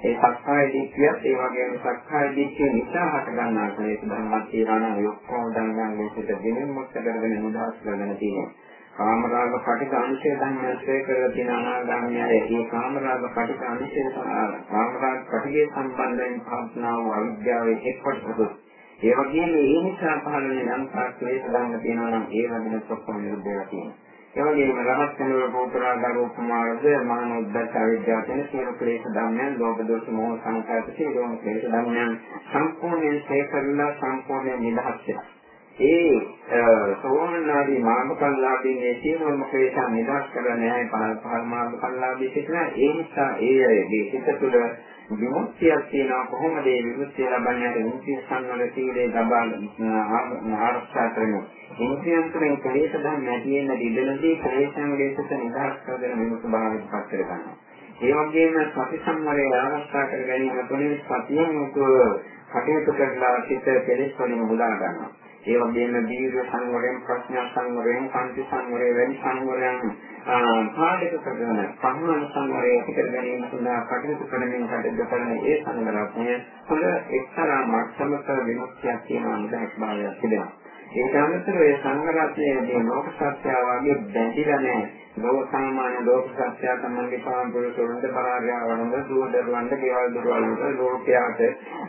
ඒ සක්කාය දිට්ඨියත් ඒ වගේම සක්කාය දිට්ඨිය නිසා හට ගන්නා ක්ලේශ ධර්මයක් කියලා නම් ඒ ඔක්කොම ධර්මයන් මේකට ගෙනෙන්න මුක්ත කරගෙන නිදහස් කරගෙන තියෙනවා. කාමරාග පටික අංශය ධර්මයේ කරලා තියෙන අනාගාමී අය ඒ කාමරාග පටික අංශය කාමරාග පටිකේ සම්බන්ධයෙන් පවත්නා වූ අවිද්‍යාවේ එක් කොටසක්. ඒ වගේම ඒ නිසා පහළ වෙන යම් තාක්ෂේත ධර්ම තියෙනවා නම් ඒ වගේ ඔක්කොම නිරුද්ධ වෙලා තියෙනවා. ඒ වගේම රහත් වෙනව පෝතරාගාර උපමාවද මානෝද්දච්ච අවිද්‍යාව කියන සියලු ක්ලේශ ධර්මයන් ලෝභ දෝෂ මොහ සංකාත සියලුම ක්ලේශ ධර්මයන් සම්පූර්ණයෙන් ශේකරලා සම්පූර්ණයෙන් නිදහස් වෙනවා. ඒ සෝමන ආදී මාර්ගඵලලාභී මේ සියලුම ක්ලේශයන් නිදහස් කරලා නැහැ පහළ පහළ මාර්ගඵලලාභී සිටින ඒ නිසා ඒ අයගේ සිත තුළ විමුක්තියක් තියෙනවා. කොහොමද මේ විමුක්තිය ලබන්නේ? විමුක්තිය සංවර සීලේ ලබා ආරක්ෂා කරනවා ඉන්ද්‍රියන් තුළින් ක්ලේශ ධර්ම නැති වෙන දිදලදී ක්ලේශයන් ලෙසට නිදහස් කරගෙන විමුක්ත භාවයට පත් කර ගන්නවා. ඒ වගේම සති සම්මරය ආරක්ෂා කර ගැනීම තුළින් සතියෙන් යුතුව කටයුතු කරලා සිත කෙලෙස් වලින් මුදා ගන්නවා. ඒ වගේම දීර්ඝ සංවරයෙන් ප්‍රඥා සංවරයෙන් කාන්ති සංවරයෙන් වැඩි සංවරයෙන් පාඩක කරන පහළ සංවරය පිටර ගැනීම සඳහා කටයුතු කරමින් කටයුතු කරන ඒ සංවරණය තුළ එක්තරා මට්ටමක විමුක්තියක් තියෙනවා නේද භාවයක් තිබෙනවා. ඒක අමතරව ඒ සංඝරත්නයේදී ලෝක සත්‍ය වාගේ බැඳිලා නැහැ. ලෝක සාමාන්‍ය ලෝක සත්‍ය සම්බන්ධ පාඹුරුතුන්ද පරාගයවන්ද දුවදරුවන්ද ගෙවල් දරුවල් වල ලෝකයාට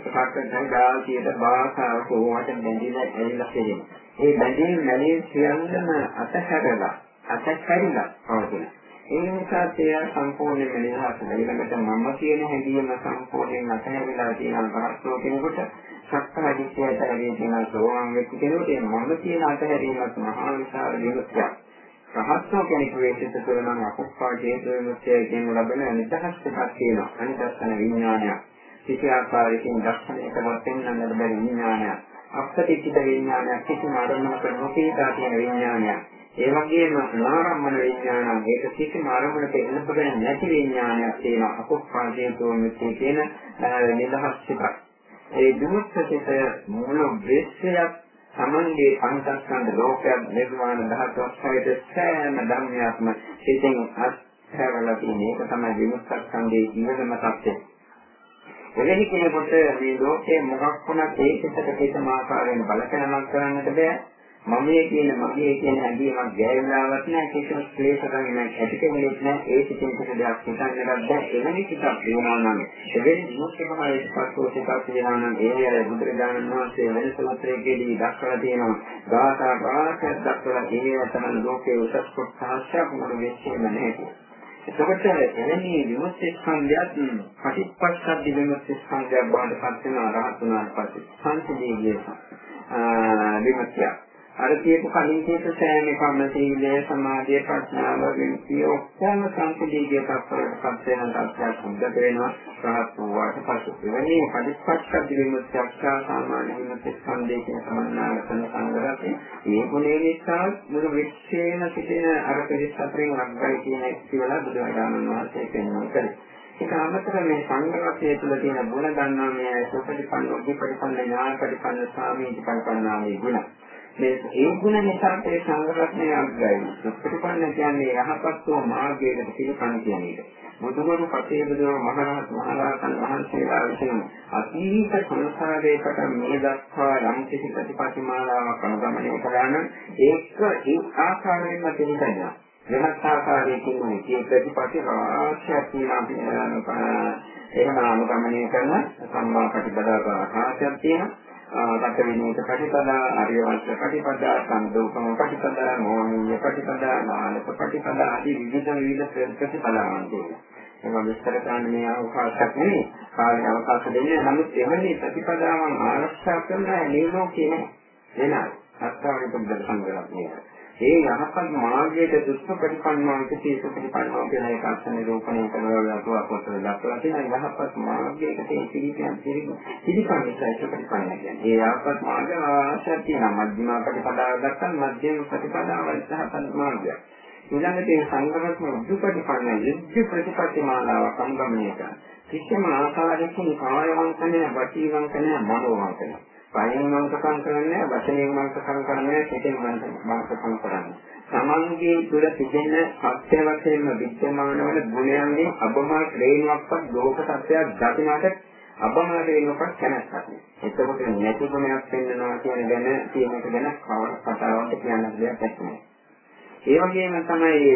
සක්කටයි ගාල්තියට භාෂාව කොහොමද බැඳිලා ඇවිල්ලා තියෙන්නේ. ඒ බැඳීම් නැලී සියල්ලම අතහැරලා අතහැරිලා පවතින. ඒ නිසා තේ සම්පූර්ණයෙන්ම නිදහස් වෙලකට මම කියන හැඟීම සම්පූර්ණයෙන් අතහැරලා තියෙන පරස්පර කෙනෙකුට සක්කාදිට්ඨියට ඇදී තියෙන සෝවාන් වෙච්ච කෙනෙකුට මම කියන අතහැරීමත් මහා විශාල විමුක්තියක්. රහත්ෝ කෙනෙකු වේසිත තුළ නම් අකුප්පා හේතු විමුක්තිය කියන ලබන නිදහස් එකක් තියෙනවා. අනිදස්සන විඥානයක්. කිසි ආකාරයකින් දර්ශනය කරවත් පෙන්වන්නට බැරි විඥානයක්. අප්‍රතිචිත විඥානයක් කිසිම ආරම්භක නොපීඩා තියෙන විඥානයක්. ඒ වගේම නාරම්මන විඥානය ඒක කිසිම ආරම්භක එළපගෙන නැති විඥානයක් තියෙනවා. අකුප්පා හේතු විමුක්තිය කියන නිදහස් එකක්. ඒ විමුක්තියට මුළු විශ්වයක් තමන්ගේ පංචස්කන්ධ ලෝකයක් නිර්වාණ ධාතුවක් සහිත සෑම ධර්මයක්ම සිතින් අත්හැරලා තියෙන එක තමයි විමුක්තස්කන්ධයේ ඉවසම තත්ත්වය. එවැනි කෙනෙකුට මේ ලෝකයේ මොකක් වුණත් ඒකකට කිසිම ආකාරයෙන් බලපෑමක් කරන්නට බෑ. මම කියන මගේ කියන හැඟීමක් ගෑවිලාවක් නැහැ කිසිම ක්ලේශකමක් ඇති කෙනෙක් නැහැ ඒ සිතින් කොට දෙයක් හිතන්නවත් බෑ. එවැනි සිතක් වෙනවා නම් එවැනි විමුක්ති භාවයේ පස්සෝ සිතක් වෙනවා නම් ඒ අය බුදුරජාණන් වහන්සේ වෙන සූත්‍රයේදී දක්වලා තියෙනවා. ගාථා වාක්‍යයක් දක්වලා ඒ තමයි ලෝකයේ උසස් කොටසක් මොන වෙච්චේම නැහැ එතකොට එවැනි විමුක්ති ස්කන්ධයත් පටිච්චසමුප්පාද විමුක්ති ස්කන්ධයක් බවට පත් වෙන අරහතුනාට පස්සේ සංසිදීගේ විමුක්තියක්. අර කියපු කලින් කියපු සෑම එකම සීලය, සමාධිය, ප්‍රඥාව, විමුක්තිය ඔක්කොම සංකේතීය තත්ත්වයකට වෙන තත්ත්වයක් හොඳට වෙනවා. රහත් වූාට පසු එවැනි පරිපක්ෂ විමුක්තියක් සාමාන්‍ය විමුක්ති සම්දේ කියන සමන්නාගතන සංගරතේ මේ ගුණේ නිසා මුළු විශ්වයේම සිටින අර පිළිස් අතරින් ලක්ගයි කියන එක කියලා බුදුරජාණන් වහන්සේ පෙන්වනවා කරේ. ඒක අමතර මේ සංග්‍රහය තුළ තියෙන ගුණ ගන්නවා මේ සුපටිපන්න උපටිපන්න ඥානපටිපන්න සාමීති පරිපන්නාමේ ගුණ. මේ ඒ ගුණ නිසා ඒ සංග්‍රහණය අග්‍රයි. ප්‍රතිපන්න කියන්නේ යහපත් වූ මාර්ගයකට පිළිපන් කියන එක. බුදුගුරු පතේබුදු මහරහත් මහරහතන් වහන්සේලා විසින් අතීත සංසාරයකට මේ දක්වා යම් කිසි ප්‍රතිපත්තිමාලාවක් අනුගමනය කරා නම් ඒක ඒ ආකාරයෙන්ම පිළිගන්නවා. වෙනස් ආකාරයකින් මේ ප්‍රතිපත්ති රාශියක් තියෙනවා එහෙම අනුගමනය කරන සම්මා ප්‍රතිපදාව ආකාශයක් තියෙනවා. රට විනීත ප්‍රතිපදා, අරියවංශ ප්‍රතිපදා, සංදෝපම ප්‍රතිපදා, මොහොනීය ප්‍රතිපදා, නාලක ප්‍රතිපදා ආදී විවිධ විවිධ ප්‍රතිපදාවන් තියෙනවා. ඒවා විස්තර කරන්න මේ අවකාශයක් නෙවෙයි. කාලේ අවකාශ දෙන්නේ නමුත් එවැනි ප්‍රතිපදාවන් ආරක්ෂා කරන නිලෝකයේ වෙනයි. අත්තාවේ පුද්ගල සංග්‍රහය. ඒ යහපත් මාර්ගයේ දුෂ්ට ප්‍රතිපන්නවා විකසී ප්‍රතිපන්නවා කියන එක අත්න නිරූපණය කරනවා අපව පොතේ දක්වලා තියෙන යහපත් මාර්ගයකට පිළිපැන් පිළිපන් ඉස්සයි ප්‍රතිපන්න කියන්නේ. ඒ යහපත් මාර්ග ආශ්‍රය තියෙන මධ්‍යම ප්‍රතිපදාව දක්වන මධ්‍යම ප්‍රතිපදාව යහපත් මාර්ගය. ඊළඟට ඒ සංගමන උද්දුපටිපන්න යුද්ධ ප්‍රතිපත්තිමාලාව සම්ගමනය කරන කිසිම ආකාරයකින් කාය වංකනය, වචී වංකනය, මනෝ වංකනය කයින් මංසකම් කරන්නේ වචනයෙන් මංසකම් කරන්නේ සිතෙන් මංසකම් කරන්නේ. සමන්ගේ තුල තිබෙන සත්‍ය වශයෙන්ම විද්‍යමාන වන ගුණයන්ගේ අබමා ශ්‍රේණියක්වත් ලෝක සත්‍යයක් දකින්නට අබමා ශ්‍රේණියක්වත් කැමැත්තක් නෑ. එතකොට නැති ගුණයක් පෙන්වනවා කියන ගැන කියන එක ගැන කතාවක් කියන්න දෙයක් නැහැ. ඒ වගේම තමයි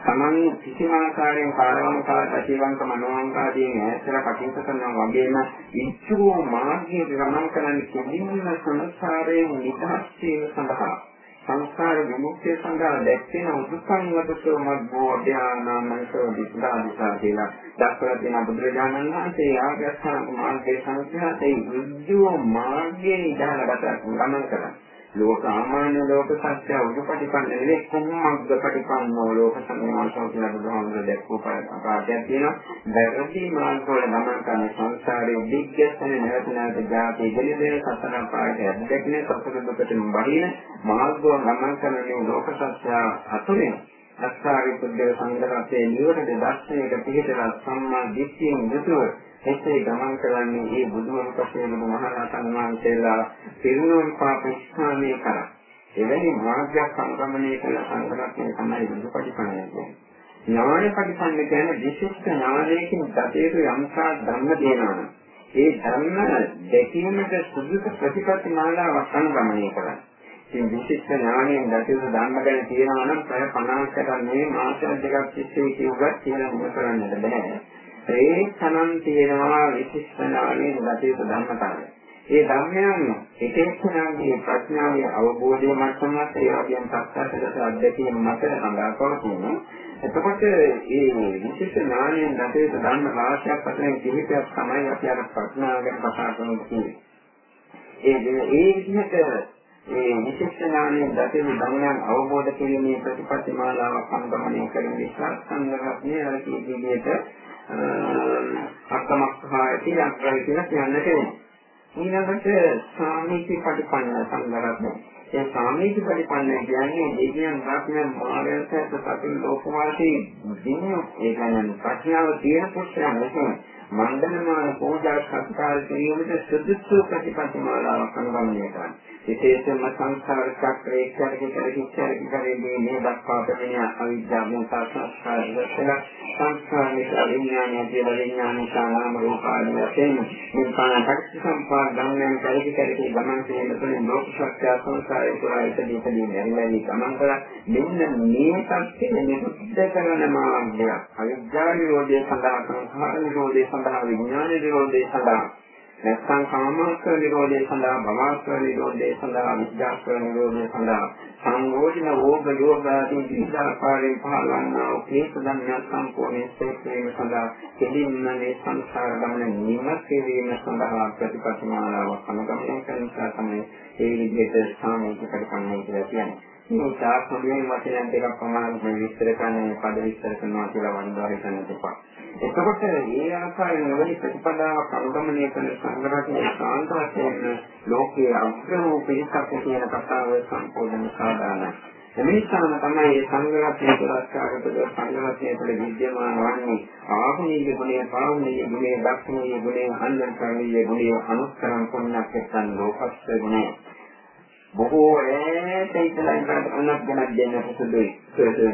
තමන් කිසිම ආකාරයෙන් කාලවංකා සතිවංක මනෝවංකාදීන් ඈතට කටයුතු කරනවා වගේම ඉච්ඡෝ මාර්ගයේ ගමන් කරන්න කෙලින්ම සංසාරයෙන් නිදහස් වීම සඳහා සංස්කාර විමුක්තිය සඳහා දැක්වෙන උතුම්වතෝ මග්ගෝ ධානාමන්තෝ විස්දාදිසා කියලා දක්වලා තියෙන බුදුරජාණන් වහන්සේ ආගස්ථාන මාර්ගයේ සංස්කාරයේ උද්‍යෝ මාර්ගයේ ඉඳලාගත ගමන් කරනවා. ලෝක සාමාන්‍ය ලෝක සත්‍ය උපපටිපන්න නෙවෙයි කුම්මග්ග පටිපන්නෝ ලෝක සම්මාසෝ කියලා බුදුහාමුදුරුවෝ දැක්වූ පාඩයක් තියෙනවා. වැරදි මාර්ගවල ගමන් කරන සංසාරයේ දිග්ගැසෙන නැවත නැවත ජාති ගෙලිදෙන සතර පාඩය දැක්නේ සතර දුකට බහින මාර්ගව ගමන් කරන මේ ලෝක සත්‍ය අතුරෙන් අස්සාරි පුද්ගල සංගරතේ නිවනට දර්ශනයට පිළිතර සම්මා දිට්ඨියෙන් යුතුව එසේ ගමන් කරන්නේ මේ බුදුන් පසේ බුදුමහරහතන් වහන්සේලා පිරිනුවම් පාප ස්ථානයේ කරා. එවැනි මාර්ගයක් සංගමනය කළ සංගරත්නය තමයි බුදුපටිපන්නය කියන්නේ. ඥාන පරිපන්න කියන්නේ විශිෂ්ට ඥානයකින් දතේතු යම්සා ධර්ම දෙනවා. ඒ ධර්ම දැකීමට සුදුසු ප්‍රතිපත්ති මාලාවක් අනුගමනය කරන්නේ. ඉතින් විශිෂ්ට ඥානයෙන් දතේතු ධර්ම ගැන කියනවා නම් ප්‍රය 50කට මේ මාස දෙකක් තිස්සේ කියුවත් කියලා මොකද කරන්නද බෑ. ඒ තනන් තියෙනවා විශිෂ්ට ඥානයෙන් දතේතු ධර්ම තමයි. ඒ ධර්මයන් එක එක්කෙනාගේ ප්‍රඥාවේ අවබෝධය මට්ටමත් ඒ වගේම සත්‍යයට අධ්‍යක්ෂින් මත හඳාපවතින. එතකොට මේ විශේෂ ඥානයෙන් දැකේත ධර්ම රාශියක් අතරින් කිහිපයක් තමයි අපි අර ප්‍රඥාව ගැන කතා කරන්නේ. ඒ ඒ විදිහට මේ විශේෂ ඥානයෙන් දැකේ ධර්මයන් අවබෝධ කිරීමේ ප්‍රතිපත්ති මාලාවක් අනුගමනය කරන නිසා සංග්‍රහණය අර කී විදිහට අක්කමක් හා ඇති අක්‍රයි කියලා කියන්නට වෙනවා. ඊළඟට සාමීචි පටිපන්න සංගරත්නය. ඒ සාමීචි පටිපන්න කියන්නේ දෙවියන් රාත්‍රියන් මාර්ගයට සතුන් ලෝකවාසී දිනු ඒ කියන්නේ ප්‍රඥාව තියෙන පුරුෂයන් ලෙස මණ්ඩලමාන පූජා සත්කාර කිරීමට සුදුසු ප්‍රතිපත්තිමාලාවක් අනුගමනය කරනවා. විශේෂයෙන්ම සංස්කාර චක්‍රයේ කරකින් කරකින් කරකින් මේ දක්වා පැමිණ අවිද්‍යාවෙන් සංස්කාර දර්ශන සංස්කාර නිසා විඥානය කියලා විඥානික නාම රූප ආදී වශයෙන් මේ පාන පටිච්චසමුප්පාද ධර්මයන් කරකින් කරකින් ගමන් කිරීම තුළින් ලෝක සත්‍ය සංසාරේ පුරා ඉදදී ඉදදී නැරිමැලි ගමන් කරලා මෙන්න මේ සත්‍ය නිරුද්ධ කරන මාර්ගය අවිද්‍යාව නිරෝධය සඳහා සංස්කාර නිරෝධය සඳහා විඥාන නිරෝධය සඳහා නැත්නම් කාමාස්ත්‍ර නිරෝධය සඳහා භවස්ත්‍ර නිරෝධය සඳහා විද්‍යාස්ත්‍ර නිරෝධය සඳහා සංගෝධන රෝග යෝග ආදී විවිධාකාරයෙන් පහළවන්නා වූ ක්ලේශ ධර්මයන් සම්පූර්ණයෙන් සේක්ෂේම සඳහා කෙලින්ම මේ සංසාර ගමන නිමත් කිරීම සඳහා ප්‍රතිපත්තිමාලාවක් අනුගමනය කරන නිසා තමයි ඒ විදිහට සාමීක පරිපන්නය කියලා කියන්නේ. මේ සාස්ත්‍රීය වචනයන් දෙකක් පමණ විස්තර කරන්න පද විස්තර කරනවා කියලා වන්දනා හිතන්න එපා. එතකොට මේ ආකාරයෙන් නොවැනි ප්‍රතිපදාවක් අනුගමනය කරන සංග්‍රහයේ සාන්ත වශයෙන් ලෝකයේ අග්‍රම පිළිසක් කියන කතාව සම්පූර්ණ සාධාරණයි. එනිසාම තමයි මේ සංග්‍රහයේ පුරස්කාරකද සංග්‍රහයේ තුළ විද්‍යමාන වන්නේ ආහුනීය ගුණය, පාවුනීය ගුණය, දක්ෂණීය ගුණය, අන්දන්කරණීය ගුණය, අනුස්තරම් පුණ්‍යක් එක්කන් ලෝකස්ස ගුණය. බොහෝ ඈත ඉඳලා ඉඳලා අනක් ගැන දෙන්න සුදුයි.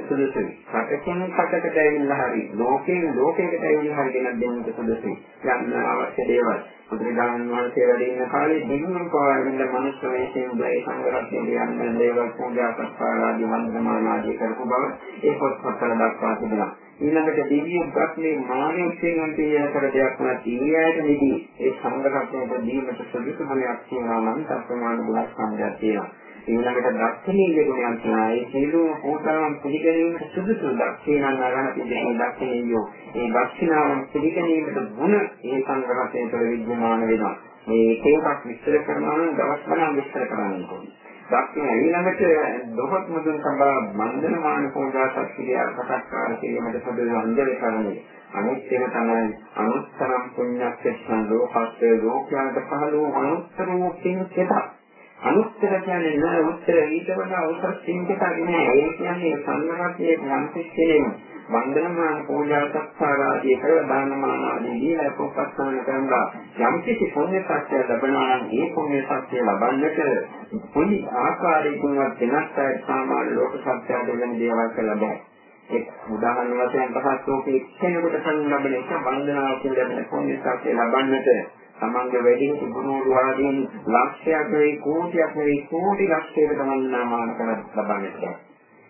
සුදුසුයි. කටකින් කටකට ඇවිල්ලා හරි ලෝකයෙන් ලෝකයකට ඇවිල්ලා හරි ගෙනත් දෙන්න සුදුසුයි. යම් අවශ්‍ය දේවල්. බුදුරජාණන් වහන්සේ වැඩ ඉන්න කාලේ දිනුම් පාවින්න මනුෂ්‍ය වේශයෙන් බයි සංගරත්නයේ යන්න දේවල් පූජා සත්කාර ආදී වන්දනාන ආදී කරපු බව ඒ පොත්පත්වල දක්වා තිබෙනවා. ඊළඟට දිව්‍ය බ්‍රහ්මේ මානවයෙන් අන්තිය කර දෙයක් නැති ඊයයට නිදි ඒ සංගරත්නයට දීමට සුදුසු මොලයක් තියෙනවා නම් තත්ප්‍රමාණ ගුණ සම්පන්නයක් තියෙනවා. ඊළඟට දක්ෂිනීය ගුණයන් තියෙනවා. ඒ සියලුම පූජාවන් පිළිගැනීමට සුදුසු දක්ෂිනාන් අරගෙන තිබෙන දක්ෂිනියෝ. ඒ දක්ෂිනාවන් පිළිගැනීමට ගුණ ඒ සංග්‍රහයෙන් තුළ විද්‍යමාන වෙනවා. මේ ඒකක් විස්තර කරනවා නම් දවස් ගණන් විස්තර කරන්න ඕනේ. දක්ෂින ඊළඟට දොහොත් මුදුන් සම්බා මන්දනමාන පූජා සත්‍ක්‍රියා සකස්කාර කිරීමට සුදුසු අංජලි කරන්නේ. අනිත් එක තමයි අනුත්තරම් පුණ්‍යක්ෂේත්‍රන් ලෝකස්සේ ලෝකයන්ට පහළ වූ අනුත්තර වූ පින්කෙතක්. අනුත්තර කියන්නේ නෑ උත්තර ඊට වඩා උසස් සිංහකක් නෑ ඒ කියන්නේ සම්මතයේ යම්කිසි කෙනෙක් වන්දනමාන පූජා සත්කාර ආදී කරලා දානමාන ආදී දීලා උපස්ථාන කරනවා. යම්කිසි පුණ්‍ය සත්‍ය ලැබෙනවා නම් ඒ පුණ්‍ය සත්‍ය ලබන්නට පුණ්‍ය ආකාරයකින්වත් වෙනස් අය සාමාන්‍ය ලෝක සත්‍යයට වෙන දේවල් කියලා බෑ. ඒ උදාහරණ වශයෙන් පහත් ලෝකයේ කෙනෙකුට කරන ලබන එක වන්දනාව කියන ලැබෙන පුණ්‍ය සත්‍ය ලබන්නට තමන්ගේ වැඩි තිබුණු ආදීන් ලක්ෂයක් නෙවෙයි කෝටියක් නෙවෙයි කෝටි ලක්ෂයකට වන්දනාමාන කරලා ලබන්නට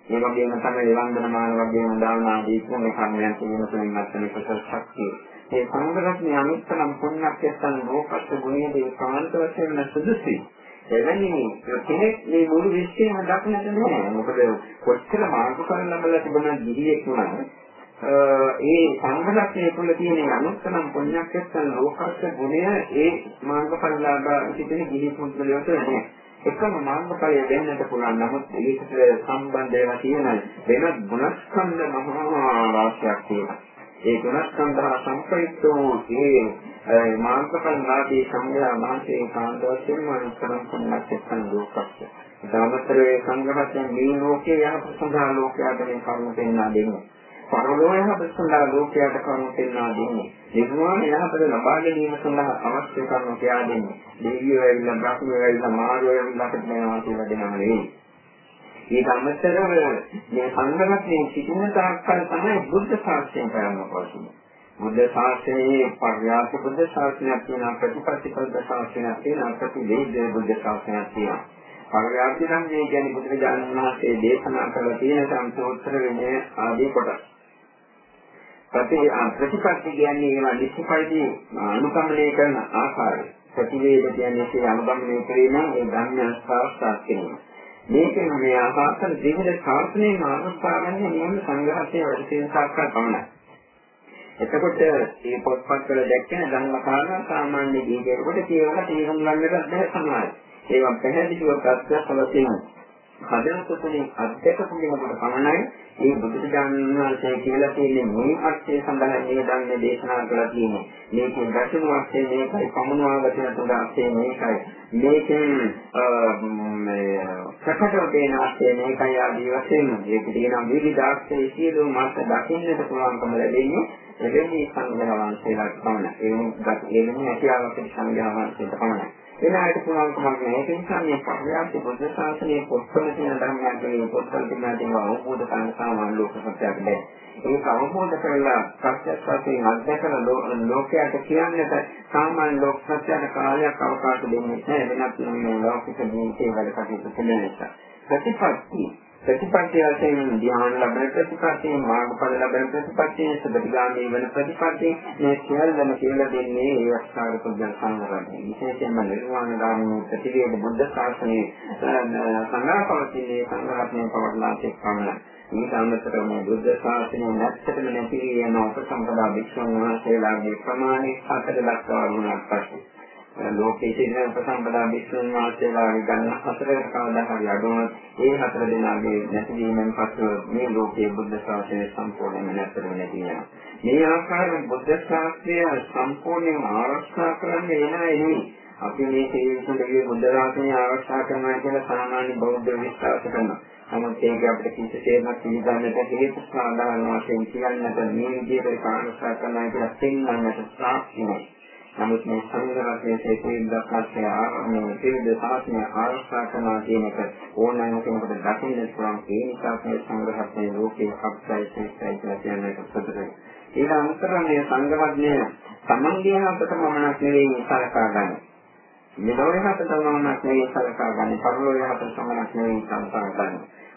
ඒ වගේම තමයි වන්දනමාන වගේම දානවා දීපෝ මේ කර්මයන් කියන තුලින් අත්දැකීම කුසල ශක්තිය. මේ සංගරත්නේ අනුත්තම පුණ්‍යක්ෂයන් රෝපස්ස ගුණයේ ඒ කාන්ත වශයෙන් සුදුසුයි. එවැනි කෙනෙක් මේ මුළු විශ්වයම දක්නට නෑ. මොකද කොච්චර මාර්ගඵල ලැබලා තිබුණා ගිහියෙක් වුණත් ඒ සංගරත්නේ තුල තියෙන අනුත්තම පුණ්‍යක්ෂයන් රෝපස්ස ගුණය ඒ මාර්ගඵල ලබා සිටින ගිහි පුද්ගලයාට නෑ. එකම මාර්ගඵලය දෙන්නට පුළුවන් නමුත් ඒකට සම්බන්ධ වෙලා තියෙන වෙනත් ගුණස්කන්ධ මහා රාශියක් තියෙනවා. ඒ ගුණස්කන්ධ සම්ප්‍රයුක්ත වූ ඒ මාර්ගඵලලාභී සංඝයා මහන්සිය කාන්ත වශයෙන්ම අනුත්තම පුණ්‍යක්ෂේත්‍රන ලෝකස්ස. ධර්මතරේ සංඝහතෙන් මේ ලෝකයේ යහපත් සඳහා ලෝකයට මේ කරුණ දෙන්නා දෙන්නේ. පරලෝක යහපත සඳහා ලෝකයට කරුණු පෙන්වා දෙන්නේ. නිර්වාණ යහපත ලබා ගැනීම සඳහා අවශ්‍ය කරුණු කියා දෙන්නේ. දෙවියෝ ඇවිල්ලා බ්‍රහ්මයෝ ඇවිල්ලා මාරයෝ ඇවිල්ලා අපිට මේවා කියලා දෙනවා නෙවෙයි. ඊට අමතරව මේ සංගමයේ සිටින තාක්කල් තමයි බුද්ධ ශාස්ත්‍රය කරන්න පුළුවන්. බුද්ධ ශාසනයේ පර්යාප්ත බුද්ධ ශාසනයක් තියෙනවා ප්‍රතිපත්ති බුද්ධ ශාසනයක් තියෙනවා ප්‍රතිවේද බුද්ධ ශාසනයක් තියෙනවා පර්යාප්ත නම් මේ කියන්නේ බුදුරජාණන් වහන්සේ දේශනා කළ තියෙන සම්පූර්ණ විනය ආදී කොටස් ප්‍රති ප්‍රතිපත්ති කියන්නේ ඒවා නිසිපයිදී අනුගමනය කරන ආකාරය. ප්‍රතිවේද කියන්නේ ඒ අනුගමනය කිරීම ඒ ධර්ම ශාස්ත්‍රයක් කියනවා මේකෙන් මේ ආකාර දෙවිද ශාසනයේ මානසිකාරන්නේ නියම සංග්‍රහයේ වැඩ තියෙන සාකච්ඡා පමණයි එතකොට මේ පොත්පත්වල දැක්කන ධර්ම කාරණා සාමාන්‍ය ජීවිතේකට කියවලා තේරුම් ගන්නට බැහැ සමානයි. ඒවා පැහැදිලිව ප්‍රත්‍යක්ෂ වශයෙන් හදනකොටනේ අධ්‍යක්ෂ පිළිබඳව පමණයි. මේ බුදුදානන් වහන්සේ කියලා තියෙන්නේ මේ අර්ථය සඳහා මේ ධර්ම දේශනා කරලා තියෙන්නේ. මේකේ ගැටුණු අර්ථය මේකයි පමනවාගත යුතු අර්ථය මේකයි. මේකෙන් මේ ප්‍රකටව තියෙන අර්ථය මේකයි ආදී වශයෙන් මේක තියෙන විවිධ අර්ථයේ සියලු මාස දකින්නට පුළුවන්කම ලැබෙන්නේ එවැනි සංඝයා වහන්සේලාට පමණයි. ඒ වුණත් එවැනි හැකියාවක් සංඝයා වහන්සේට පමණයි. එනාට පුළුවන් කමක් නැහැ. ඒ නිසා මේ පරියාප්ති බුද්ධ ශාසනයේ පොත්වල තියෙන ධර්මයන් කියන පොත්වල තියෙන දේවල් අවබෝධ කරගන්න සාමාන්‍ය ලෝක සත්‍යයක් නෑ. ඒක අවබෝධ කරලා ප්‍රත්‍යක්ෂ වශයෙන් අත්දැකලා ලෝකයට කියන්නට සාමාන්‍ය ලෝක සත්‍යයට කාලයක් අවකාශ දෙන්නේ නැහැ. වෙනත් මේ ලෞකික ජීවිතේ වල කටයුතු කරන නිසා. ප්‍රතිපත්ති ප්‍රතිපත්තිය වශයෙන් ධ්‍යාන ලබන ප්‍රතිපත්තිය මාර්ගඵල ලබන ප්‍රතිපත්තිය සබතිගාමී වන ප්‍රතිපත්තිය මේ සියල්ලම කියලා දෙන්නේ ඒ වස්තාවක පුද්ගල සංගරණය විශේෂයෙන්ම නිර්වාණ ගාමී ප්‍රතිවේද බුද්ධ ශාසනයේ සංඝාපවතිනේ සංඝරත්නයේ පවර්ණාතේ පමණයි ඊට අමතරව මේ බුද්ධ ශාසනය නැත්තටම නැති යන උපසම්පදා භික්ෂුන් වහන්සේලාගේ ප්‍රමාණය හතර දක්වා වුණාට පස්සේ ලෝකයේ තියෙන ප්‍රසම්පදා විශ්වන් වාසයලාගේ ගන්න හතරකට කවදා හරි අඩුවන ඒ හතර දෙනාගේ නැතිවීමෙන් පසු මේ ලෝකයේ බුද්ධ ශාසනය සම්පූර්ණයෙන්ම නැතර නැති වෙනවා. මේ ආකාරයෙන් බුද්ධ ශාස්ත්‍රය සම්පූර්ණයෙන් ආරක්ෂා කරන්නේ එන එන්නේ අපි මේ තේරුම්කලේ බුද්ධ ශාසනය ආරක්ෂා කරනවා කියලා සාමාන්‍ය බෞද්ධ විශ්වාස කරනවා. නමුත් ඒක අපිට කිසිසේත්ම පිළිගන්නට හේතු සාධාරණ වශයෙන් කියන්නට මේ විදිහට ආරක්ෂා කරනවා කියලා පෙන්වන්නට සාක්ෂි නැහැ. නමුත් මේ සංග්‍රහයේ තේකෙන් දක්වන්නේ ආරම්භයේ විවිධ සාසනය ආරක්ෂා කරනවා කියන එක ඕනෑම කෙනෙකුට දකින්න පුළුවන් ඒ නිසා මේ සංග්‍රහයේ ලෝකේ අප්සයි සේසයි කියලා කියන එක සුදුසුයි. ඊට අමතරව සංග්‍රහණය සමන්ගේ හතට මමනක් නෙවෙයි සලකා ගන්න. මෙලොවේ හතට මමනක් නෙවෙයි සලකා ගන්න. පරලොවේ හතට සමනක් නෙවෙයි සලකා ගන්න.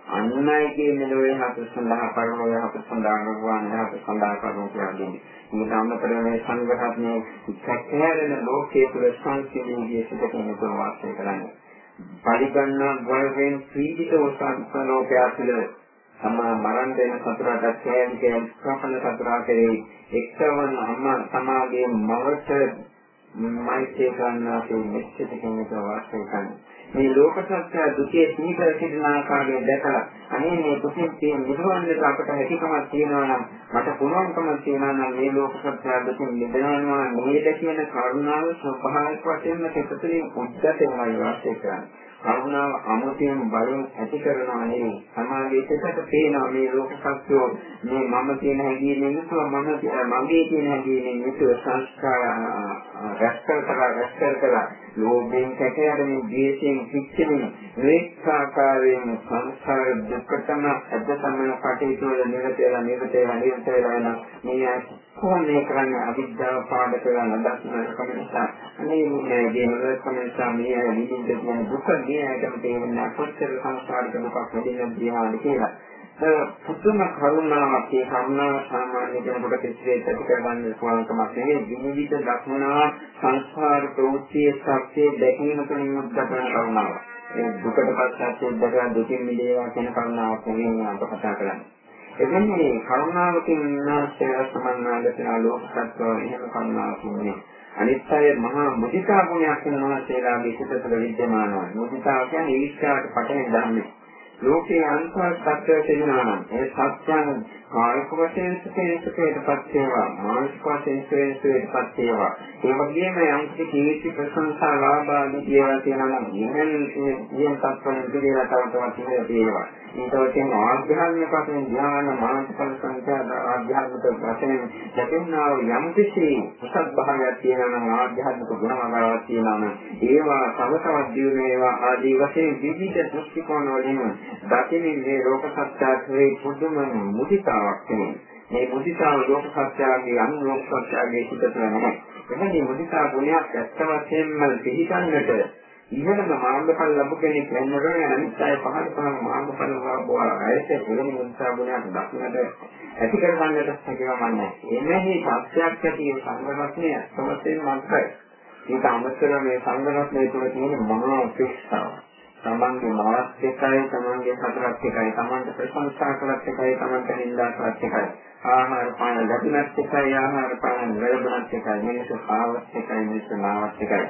අන්නයිගේ මෙලොවේ හතට සඳහා පරලොවේ හතට සඳහා නිර්වාණ හතට සඳහා කරුණු කියලා දෙන්නේ. ඊට අමතරව මේ සංඝරත්නයේ සැකහැරෙන ලෝකයේ තුල සංසිඳීගේ සිටගෙන වාසය කරන්නේ. පරිගණනා වලින් පීඩිත උසස් ලෝකයා තුළ තමා මරණ දෙන සතරට කෑම කෑම කපන සතරා කෙරෙහි එක්තවන අම්මා සමාගයේ මවට මෛත්‍රී කරන්නාසේ මෙච්චර කෙනෙක් වාසය කරන්නේ. මේ ලෝක සත්‍ය දුකේ සීකර සිටින ආකාරය දැකලා අනේ මේ දුකෙන් තියෙන නිරවන්නට අපට හැකියාවක් තියෙනවා නම් මට පුළුවන්කමක් තියෙනවා නම් මේ ලෝක සත්‍ය දුකෙන් මිදෙනවා නේද කියන කරුණාව ස්වභාවික වශයෙන්ම සිතතුලින් උද්ගතවයි වාසය කරන්නේ. කරුණාව අමුතියෙන් බලෙන් ඇති කරනවා නෙවෙයි. සමාගයේ සිතට පේනවා මේ ලෝක සත්‍යෝ මේ මම කියන හැඟීමෙන් යුතුව මම මගේ කියන හැඟීමෙන් යුතුව සංස්කාර රැස්කර කරලා රැස්කර කරලා ලෝභයෙන් කැටයරමින් ද්වේෂයෙන් පිච්චෙමින් වේක්ෂාකාරයෙන් සංස්කාර දුක්ඛතම අධ්‍යතම කටයුතු වල නිරත වෙලා නිරත වෙලා නිරත වෙලා යන මේ කොහොමද කරන්නේ අවිද්‍යාව පාඩ කරලා නැදක්ම නිසා අනේ මේ දේවල් නිසා මේ අය නිදින්ද කියන දුක මේ ඇයිටම තේරෙන්නේ කොච්චර සංස්කාරික දුකක් වැඩිනම් තියනවාද කියලා. පුදුම කරුණාවක් ඒ කරුණාව සාමාන්‍ය කෙනෙකුට කිසිසේත් ඇති කරගන්න පුළුවන්කමක් නෙවෙයි. විවිධ දක්වනා සංස්කාර ප්‍රවෘත්තියේ සත්‍යයේ දැකීම තුළින් උද්ගත වන කරුණාව. ඒ දුකට පස්සට දැකලා දුකින් මිදේවා කියන කරුණාවක් නෙවෙයි අප කතා කරන්නේ. එවැනි කරුණාවකින් උන්වහන්සේ සමන්නාගතන ලෝක සත්‍යය එහෙම කරුණාවක් නෙවෙයි. අනිත් අය මහා මුදිතා ගුණයක් වෙනවාසේලාගේ සිත තුළ විද්‍යමානවා. මුදිතාව කියන්නේ ඊර්ෂ්‍යාවට පටන් ධර්මයි. ලෝකේ අන්තවත් සත්‍යය තියෙනවා නම් ඒ සත්‍යයන් කායික වශයෙන් සුඛේසුඛේටපත් වේවා මානසික වශයෙන් සුඛේසුඛේටපත් වේවා ඒ වගේම යම් කිසි ප්‍රශංසා ලාභ ආදී ඒවා තියෙනවා නම් ඉහෙන් ඉහෙන් තත්ත්වෙන් පිළිලා තව තවත් තියෙනවා ඊට වශයෙන් ආධ්‍යාත්මික වශයෙන් ධ්‍යාන මානසික සංඛ්‍යා ආධ්‍යාත්මික වශයෙන් ලැබෙනා වූ යම් කිසි උසස් භාවයක් තියෙනවා නම් ආධ්‍යාත්මික ගුණවලාවක් තියෙනවා නම් ඒවා තව තවත් දියුණු වේවා ආදී වශයෙන් විවිධ දෘෂ්ටි කෝණ වලින් දකින්නේ මේ ලෝක සත්‍යයේ පුදුම මුදිතාවක් තියෙනවා. මේ මුදිතාව ලෝක සත්‍යයේ අනුලෝක සත්‍යයේ පිට තුළ නැහැ. එහේ මුදිතා ගුණයක් ඇත්ත වශයෙන්ම පිළිගන්නට ඉහළම මාර්ගඵල ලැබු කෙනෙක් වෙනකොට අනිත් අය පහළ පහළ මාර්ගඵල ලබනවා. ඇයිද එවැනි මුදිතා ගුණයක් දක්නට ඇති කරගන්නට හැකියාවක් නැහැ. එමෙහි සත්‍යයක් ඇති සංගමස්නේ අත්වශයෙන් මන්ත්‍රයි. ඊට අමතරව මේ සංගමස්නේ තුළ තියෙන මහා උපේක්ෂාව. තමන්ගේ මාවත් එකයි තමන්ගේ හතරක් එකයි තමන්ට ප්‍රශංසා කළත් එකයි තමන්ට නින්දා කළත් එකයි ආහාර පාන ලැබුණත් එකයි ආහාර පාන ලැබුණත් එකයි මිනිස්සු ආවත් එකයි මිනිස්සු නාවත් එකයි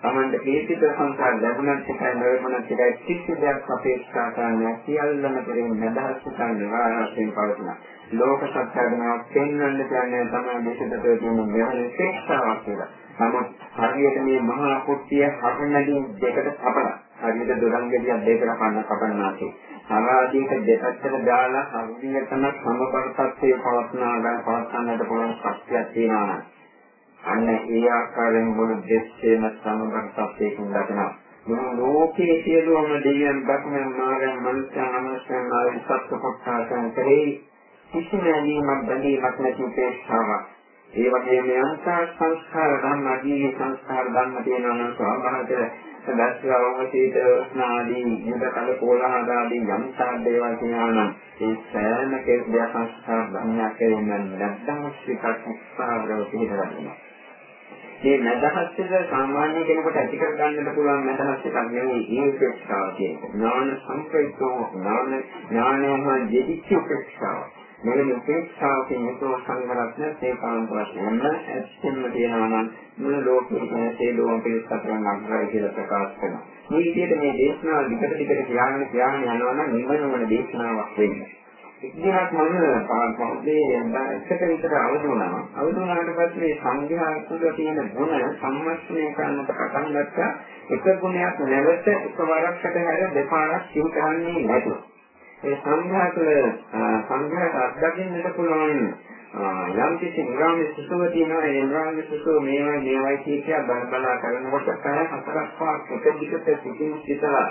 තමන්ට කීර්ති ප්‍රශංසා ලැබුණත් එකයි ලැබුණත් එකයි කිසි දෙයක් අපේක්ෂා කරන්නේ සියල්ලම කෙරෙහි නදහස් කරන නිවාරයෙන් පවතින ලෝක සත්‍යඥාව පෙන්වන්න කියන්නේ තමයි දේශිතව තියෙන මෙවැනි ශික්ෂාවක් කියලා. නමුත් හරියට මේ මහා කුට්ටිය හරණදී දෙකට කපලා හරියට දොඩම් ගෙඩියක් දෙකකට කන්න කපන්නාසේ. සමාධියක දෙපැත්තට දාලා හරියටම සමබරත්වයේ පවත්නාගා පවත්න්නට පුළුවන් ශක්තියක් තියෙනවා නම් අන්න ඒ ආකාරයෙන් මුළු දෙස්සේම සමබරත්වයකින් දකිනවා. මේ ලෝකයේ සියලුම දෙවියන් බක්මන් මාගන් මනුෂ්‍යයන් අමනුෂ්‍යයන් ආදී සත්ව කොටසයන් කෙරෙහි කිසිම ඇලීමක් බැඳීමක් නැති උපේක්ෂාවක්. ඒ වගේම අන්තා සංස්කාර ධර්ම අදී සංස්කාර ධර්ම තියෙනවා නම් ස්වභාවයෙන් දස්වවම සීත ස්නාදී යුද කල කෝලහද ආදී යම් තාක් දේවල් කියනවා නම් ඒ සෑම කෙනෙක් සංස්කාර ධර්මයක් කියන නැද්දාස්තිකක් උත්සාහව පිළිගන්නවා. මේ නැදහස් එක සාමාන්‍ය කෙනෙකුට ඇති කර ගන්නට පුළුවන් නැදහස් එකක් නෙවෙයි ඒ උපේක්ෂාව කියන්නේ. ඥාන සංකේතෝ ඥාන ඥානයම දෙවිච්ච උපේක්ෂාව. මෙවැනි උපේක්ෂාවකින් යුතුව සංගරත්න සේකාන්ත වශයෙන්ම ඇත්තෙන්ම තියෙනවා නම් මුළු ලෝකෙම සියලුම පිළිස්සතරන් අග්‍රයි කියලා ප්‍රකාශ කරනවා. මේ විදිහට මේ දේශනාව දිගට දිගට කියන්න කියන්න යනවා නම් නිවන වන දේශනාවක් වෙන්නේ. ඉතිහාස මම පාඩේ එකට විතර අවදි වුණා. අවදි වුණාට පස්සේ සංඝයා තුළ තියෙන ගුණ සම්මස්නය කරන්නට පටන් ගත්තා. එක ගුණයක් නැවත එකවරකට හැර දෙපාරක් සිහි කරන්නේ නැතුව. ඒ සංඝයා තුළ සංඝයාට අත්දකින්නට පුළුවන් යම් කිසි නිරාමී සුසුව තියෙනවා ඒ නිරාමී සුසුව මේවයි මේවයි කියලා බල බලා කරනකොට කය හතරක් පහක් එක දිගට සිටින් සිතලා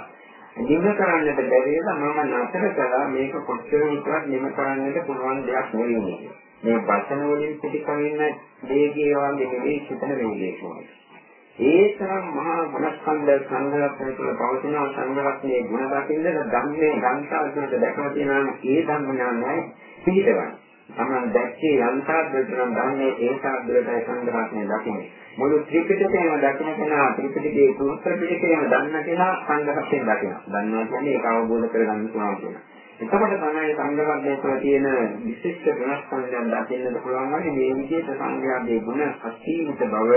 නිම කරන්නට බැරිලා මම නතර කළා මේක කොච්චර විතරක් නිම කරන්නට පුළුවන් දෙයක් නෙවෙයි මේ වචන වලින් පිටිකමින්න වේගය වගේ නෙවෙයි සිතන වේගය කියන්නේ ඒ තරම් මහා ගුණස්කන්ධ සංඝරත්නය තුළ පවතින සංඝරත්නයේ ගුණ දකින්න ධම්මේ ගන්තාවකට දැකලා තියෙනවා ඒ ධම්ම ඥානයයි පිළිදවන්නේ. තමන් දැක්කේ යන්තාද්දතරම් ධම්මේ ඒකාද්දරටයි සංඝරත්නය දකින්නේ. මුළු ත්‍රිපිටකයම දකින්න කෙනා ත්‍රිපිටකයේ සූත්‍ර පිටකයම දන්න කෙනා සංඝරත්නය දකිනවා. දන්නවා කියන්නේ ඒක අවබෝධ කරගන්න පුළුවන් කියනවා. එතකොට තමයි සංඝවර්ගයේ තුළ තියෙන විශිෂ්ට වෙනස්කම් දකින්නට පුළුවන් වගේ මේ විදිහට සංඝයාගේ ගුණ අසීමිත බව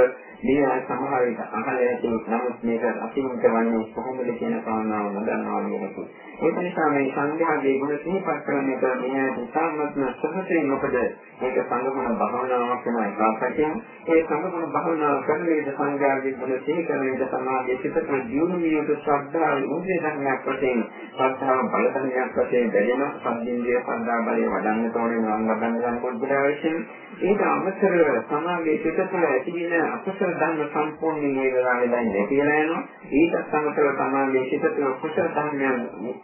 මේ සමහර විට අහලා ඇති නමුත් මේක අසීමිත වන්නේ කොහොමද කියන කාරණාව නොදන්නවා නේද? ඒක නිසා මේ සංඝයාගේ ගුණ සිහිපත් කරන එක මේ ඉතාමත්ම සහසෙන් මොකද මේක සංගමන භාවනාවක් වෙන එකපැත්තෙන් ඒ සංගමන භාවනාව කරන විට සංඝයාගේ ගුණ සිහි කරන විට සමාධිය සිතට දියුණු විය යුතු ශ්‍රද්ධාව උදේ ධර්මයක් වශයෙන් ශ්‍රද්ධාව බල ධර්මයක් වශයෙන් දැනෙන සම්දින්දිය සඳහා බලය වඩන්න තෝරන නම් වඩන්න යන පොඩ්ඩට අවශ්‍යයි. ඒක අමතරව සමාගයේ සිට තුළ ඇතිවෙන අකුසල ධර්ම සම්පූර්ණයෙන් මේ වෙලාවේ දැන් නැතිලා යනවා. ඒකත් අමතරව සමාගයේ සිට තුළ කුසල ධර්මයන්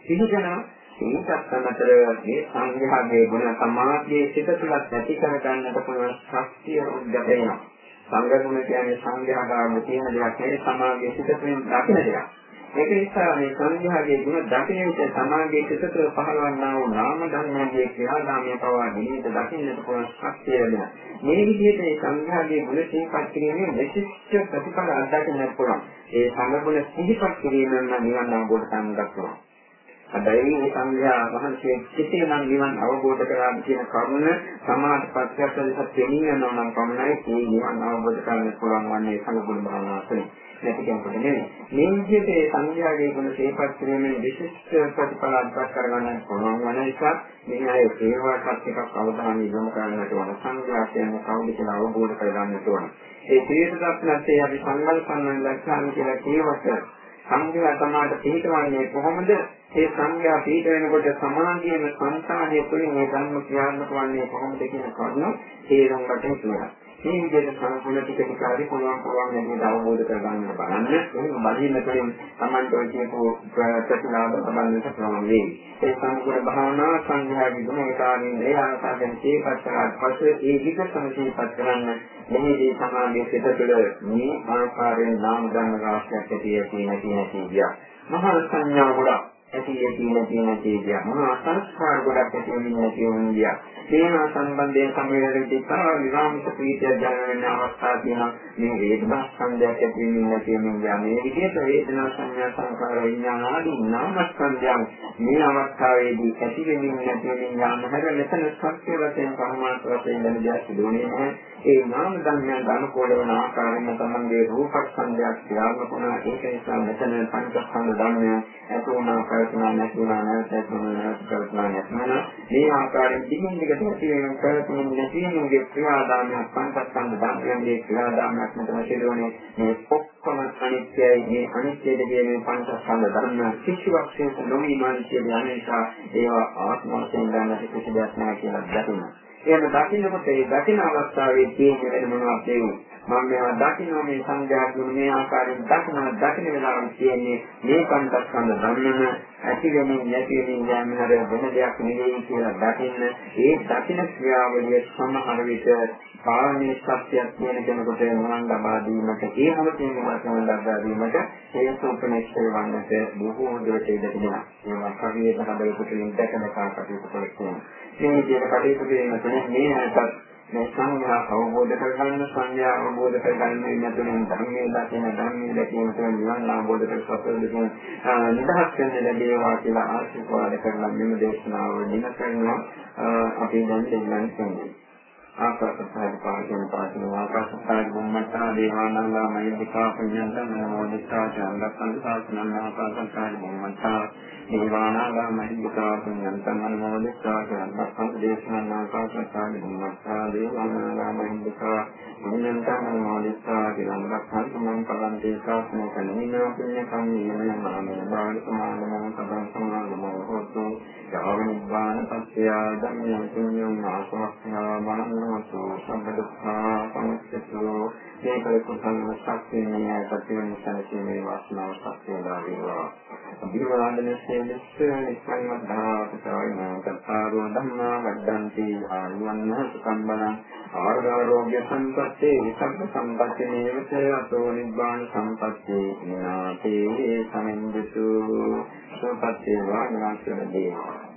පිළිගනවා. ඒකත් අමතරව මේ සංඝයාගේ ගුණ සමාධියේ සිට තුළත් ඇති කර ගන්නට පුළුවන් ශක්තිය උද්ගත වෙනවා. සංඝ ගුණ කියන්නේ සංඝයාගාම තියෙන දෙයක් නෙවෙයි සමාගයේ සිට තුළින් දකින දෙයක්. ඒක නිසා මේ සංඝයාගේ ගුණ දකින්නට සමාගයේ සිතට පහළවන්නා වූ නාම ධර්මයේ ක්‍රියාදාමයේ පවා නිමිත දකින්නට පුළුවන් ශක්තිය ලැබෙනවා. මේ විදිහට මේ සංඝයාගේ ගුණ සිහිපත් කිරීමෙන් විශිෂ්ට ප්‍රතිඵල අත්දකින්නට පුළුවන්. ඒ සංඝ ගුණ සිහිපත් කිරීමෙන් නිවන් අවබෝධ කරගන්න පුළුවන්. හැබැයි මේ සංඝයා වහන්සේ කෙසේනම් නිවන් අවබෝධ කරගන්න කියන කරුණ සමාධි ප්‍රත්‍යක්ෂ ලෙස තේමින් යනවා නම් පමණයි මේ නිවන් අවබෝධ කරගන්න පුළුවන් වන්නේ සංගුණ භාවනාවතුලින්. නැති කෙනෙකුට නෙවෙයි. මේ විදිහට ඒ සංඝයාගේ ගුණ සේපත් කිරීමෙන් විශිෂ්ට ප්‍රතිඵල අත්පත් කරගන්න පුළුවන් වන නිසා මේ අය සේවාවත් එකක් අවධානය යොමු කරන්නට ඕන. සංඝයා කියන්නේ කවුද කියලා අවබෝධ කරගන්නට ඕන. ඒ ශීර්ෂදත්නත්තේ අපි සංකල්පන්න ලක්ෂණ කියලා කියවට සංඝයා සමාජ පිළිතවන්නේ කොහොමද? ඒ සංඝයා පිළිත වෙනකොට සමාධියම සංසාරයේ තුලින් මේ ධර්ම ක්‍රියාත්මක වන්නේ කොහොමද කියන කරුණ තේරුම් ගන්න කියලා. මේ විදිහට සම්පූර්ණ ටික ටික හරි පුළුවන් පුළුවන් විදිහට අවබෝධ කරගන්න බලන්න. එහෙනම් බලින්න තුළින් Tamanට ඔය කියපු ප්‍රතිලාභ සම්බන්ධව ප්‍රමාණ වෙයි. ඒ සම්පූර්ණ භාවනා සංඝයා විදුමකාරින් ඒ ආකාරයෙන් තේපත් කරලා පස්සේ ඒ වික සමීපත් කරන්න මෙහිදී සමාධිය සිත තුළ මේ ආකාරයෙන් නාම ධර්ම රාශියක් ඇති ඇති නැති නැති ගියා. මහා සංඥා ගොඩක් ඇති ඇති නැති නැති ගියා. මහා සංස්කාර ගොඩක් ඇති වෙමින් නැති වෙමින් ගියා. ඒවා සම්බන්ධයෙන් සම්මේලන දෙකා විරාමිත ප්‍රීතිය දැනෙන අවස්ථා තියෙනවා. මේ වේදනා ස්කන්ධයක් ඇති වෙමින් නැති වෙමින් ගියා. මේ විදිහට වේදනා සංඥා සංකාර විඥාන ආදී නාම ස්කන්ධයන් මේ අවස්ථාවේදී ඇති වෙමින් නැති වෙමින් යාම හැර මෙතන සත්‍ය වශයෙන් පරමාර්ථ වශයෙන් දැන දෙයක් සිදුවන්නේ නැහැ. ඒ නාම ධර්මයන් අනුකූල වන ආකාරයෙන් තමන්ගේ රූපස්කන්ධයක් ක්‍රියාත්මක වන ඒක නිසා මෙතන පංචස්කන්ධ ධර්මය ඇතුණා කල්පනා නැතුණා නැවත ඇතුණා නැවත කල්පනා නැතුණා මේ ආකාරයෙන් දිගින් දිගට ඇති වෙන කල්පනා නැතිවෙනගේ ක්‍රියාදාමයක් පංචස්කන්ධ ධර්මයන්ගේ ක්‍රියාදාමයක් මෙතන සිදුවන්නේ මේ ඔක්කොම අනිත්‍යයි මේ අනිත්‍යද කියන්නේ පංචස්කන්ධ ධර්ම කිසිවක් ශේෂ නොවීමයි කියන නිසා ඒවා ආත්ම වශයෙන් ගන්නට කිසි දෙයක් නැහැ කියලා දකිනවා එහෙම දකින්නකොට ඒ දකින අවස්ථාවේ තියෙන වෙන මොනවද කියන්නේ. මම මේවා දකින්න මේ සංඥාතුන මේ ආකාරයෙන් දකින්න දකින්න වෙලාවෙ තියෙන්නේ මේ පංචස්කන්ධ ධර්මන ඇති වෙමින් නැති වෙමින් යන හැර වෙන දෙයක් නෙවෙයි කියලා දකින්න ඒ දකින්න ක්‍රියාවලිය සමහර විට පාරමී සත්‍යයක් කියන කෙනෙකුට මොනන් ලබා දීමට ඒ හැමතේම වශයෙන් ලබා දීමට ඒ සූපනිෂ්ඨය වන්නට බොහෝ දුරට ඉඩ තිබෙනවා. ඒවා කවියේ හදවතට ඉඳගෙන කටයුතු කරනවා. මේ විදිහට කටයුතු කිරීම තුළින් මේ හැටත් මේ සංඥා අවබෝධ කරගන්න සංඥා අවබෝධ කරගන්න වෙනතුලින් ධර්මයේ දකින ධර්මයේ දැකීම තුළ නිවන් අවබෝධ කර සතර දෙකෙන් නිදහස් වෙන්න ලැබේවා කියලා ආශිර්වාද කරලා මෙම දේශනාව දින කරනවා. අපි දැන් දෙන්නන් කියන්නේ. ආකාශසහාය පාඨන පාඨන ආකාශසහාය බුම්මත්තා දේවානංගා මහින්දිකා පුඤ්ඤන්තං නමෝ දිත්තා චන්දස්සං සාසනං ආකාශසහාය බුම්මත්තා දේවානාගා මහින්දිකා පුඤ්ඤන්තං නමෝ දිත්තා චන්දස්සං දේශනං ආකාශසහාය බුම්මත්තා දේවානාගා මහින්දිකා පුඤ්ඤන්තං නමෝ දිත්තා චන්දස්සං සමං පලන්තේ සාසන කනිනා පුඤ්ඤ කම්මේන නාමේ බාල සමානමෝ සබං සමානමෝ හොතු යාව නිබ්බාන පත්‍ය ධම්මං පුඤ්ඤං ආසවක්ඛා මනෝ සම්මතු සම්බුද්ධා පමුච්චතු මේ කල කුසල ශක්තිය ඇතිවෙන සැලසීමේ වාසනාව ශක්තිය දාවේවා අභිවාදන සේනස්ස නිස්සංවද්ධා පුතවන කතාරෝ ධම්මා වද්දන්ති. ආයුවන්න සම්බලං. ආරෝග්‍ය සම්පත්තේ විසබ්බ සම්පත්තේ නේවත අතෝ නිබ්බාන සම්පත්තේ. නාතේ සමින්දසු සම්පත්තේ වාග්නාචන දේවා.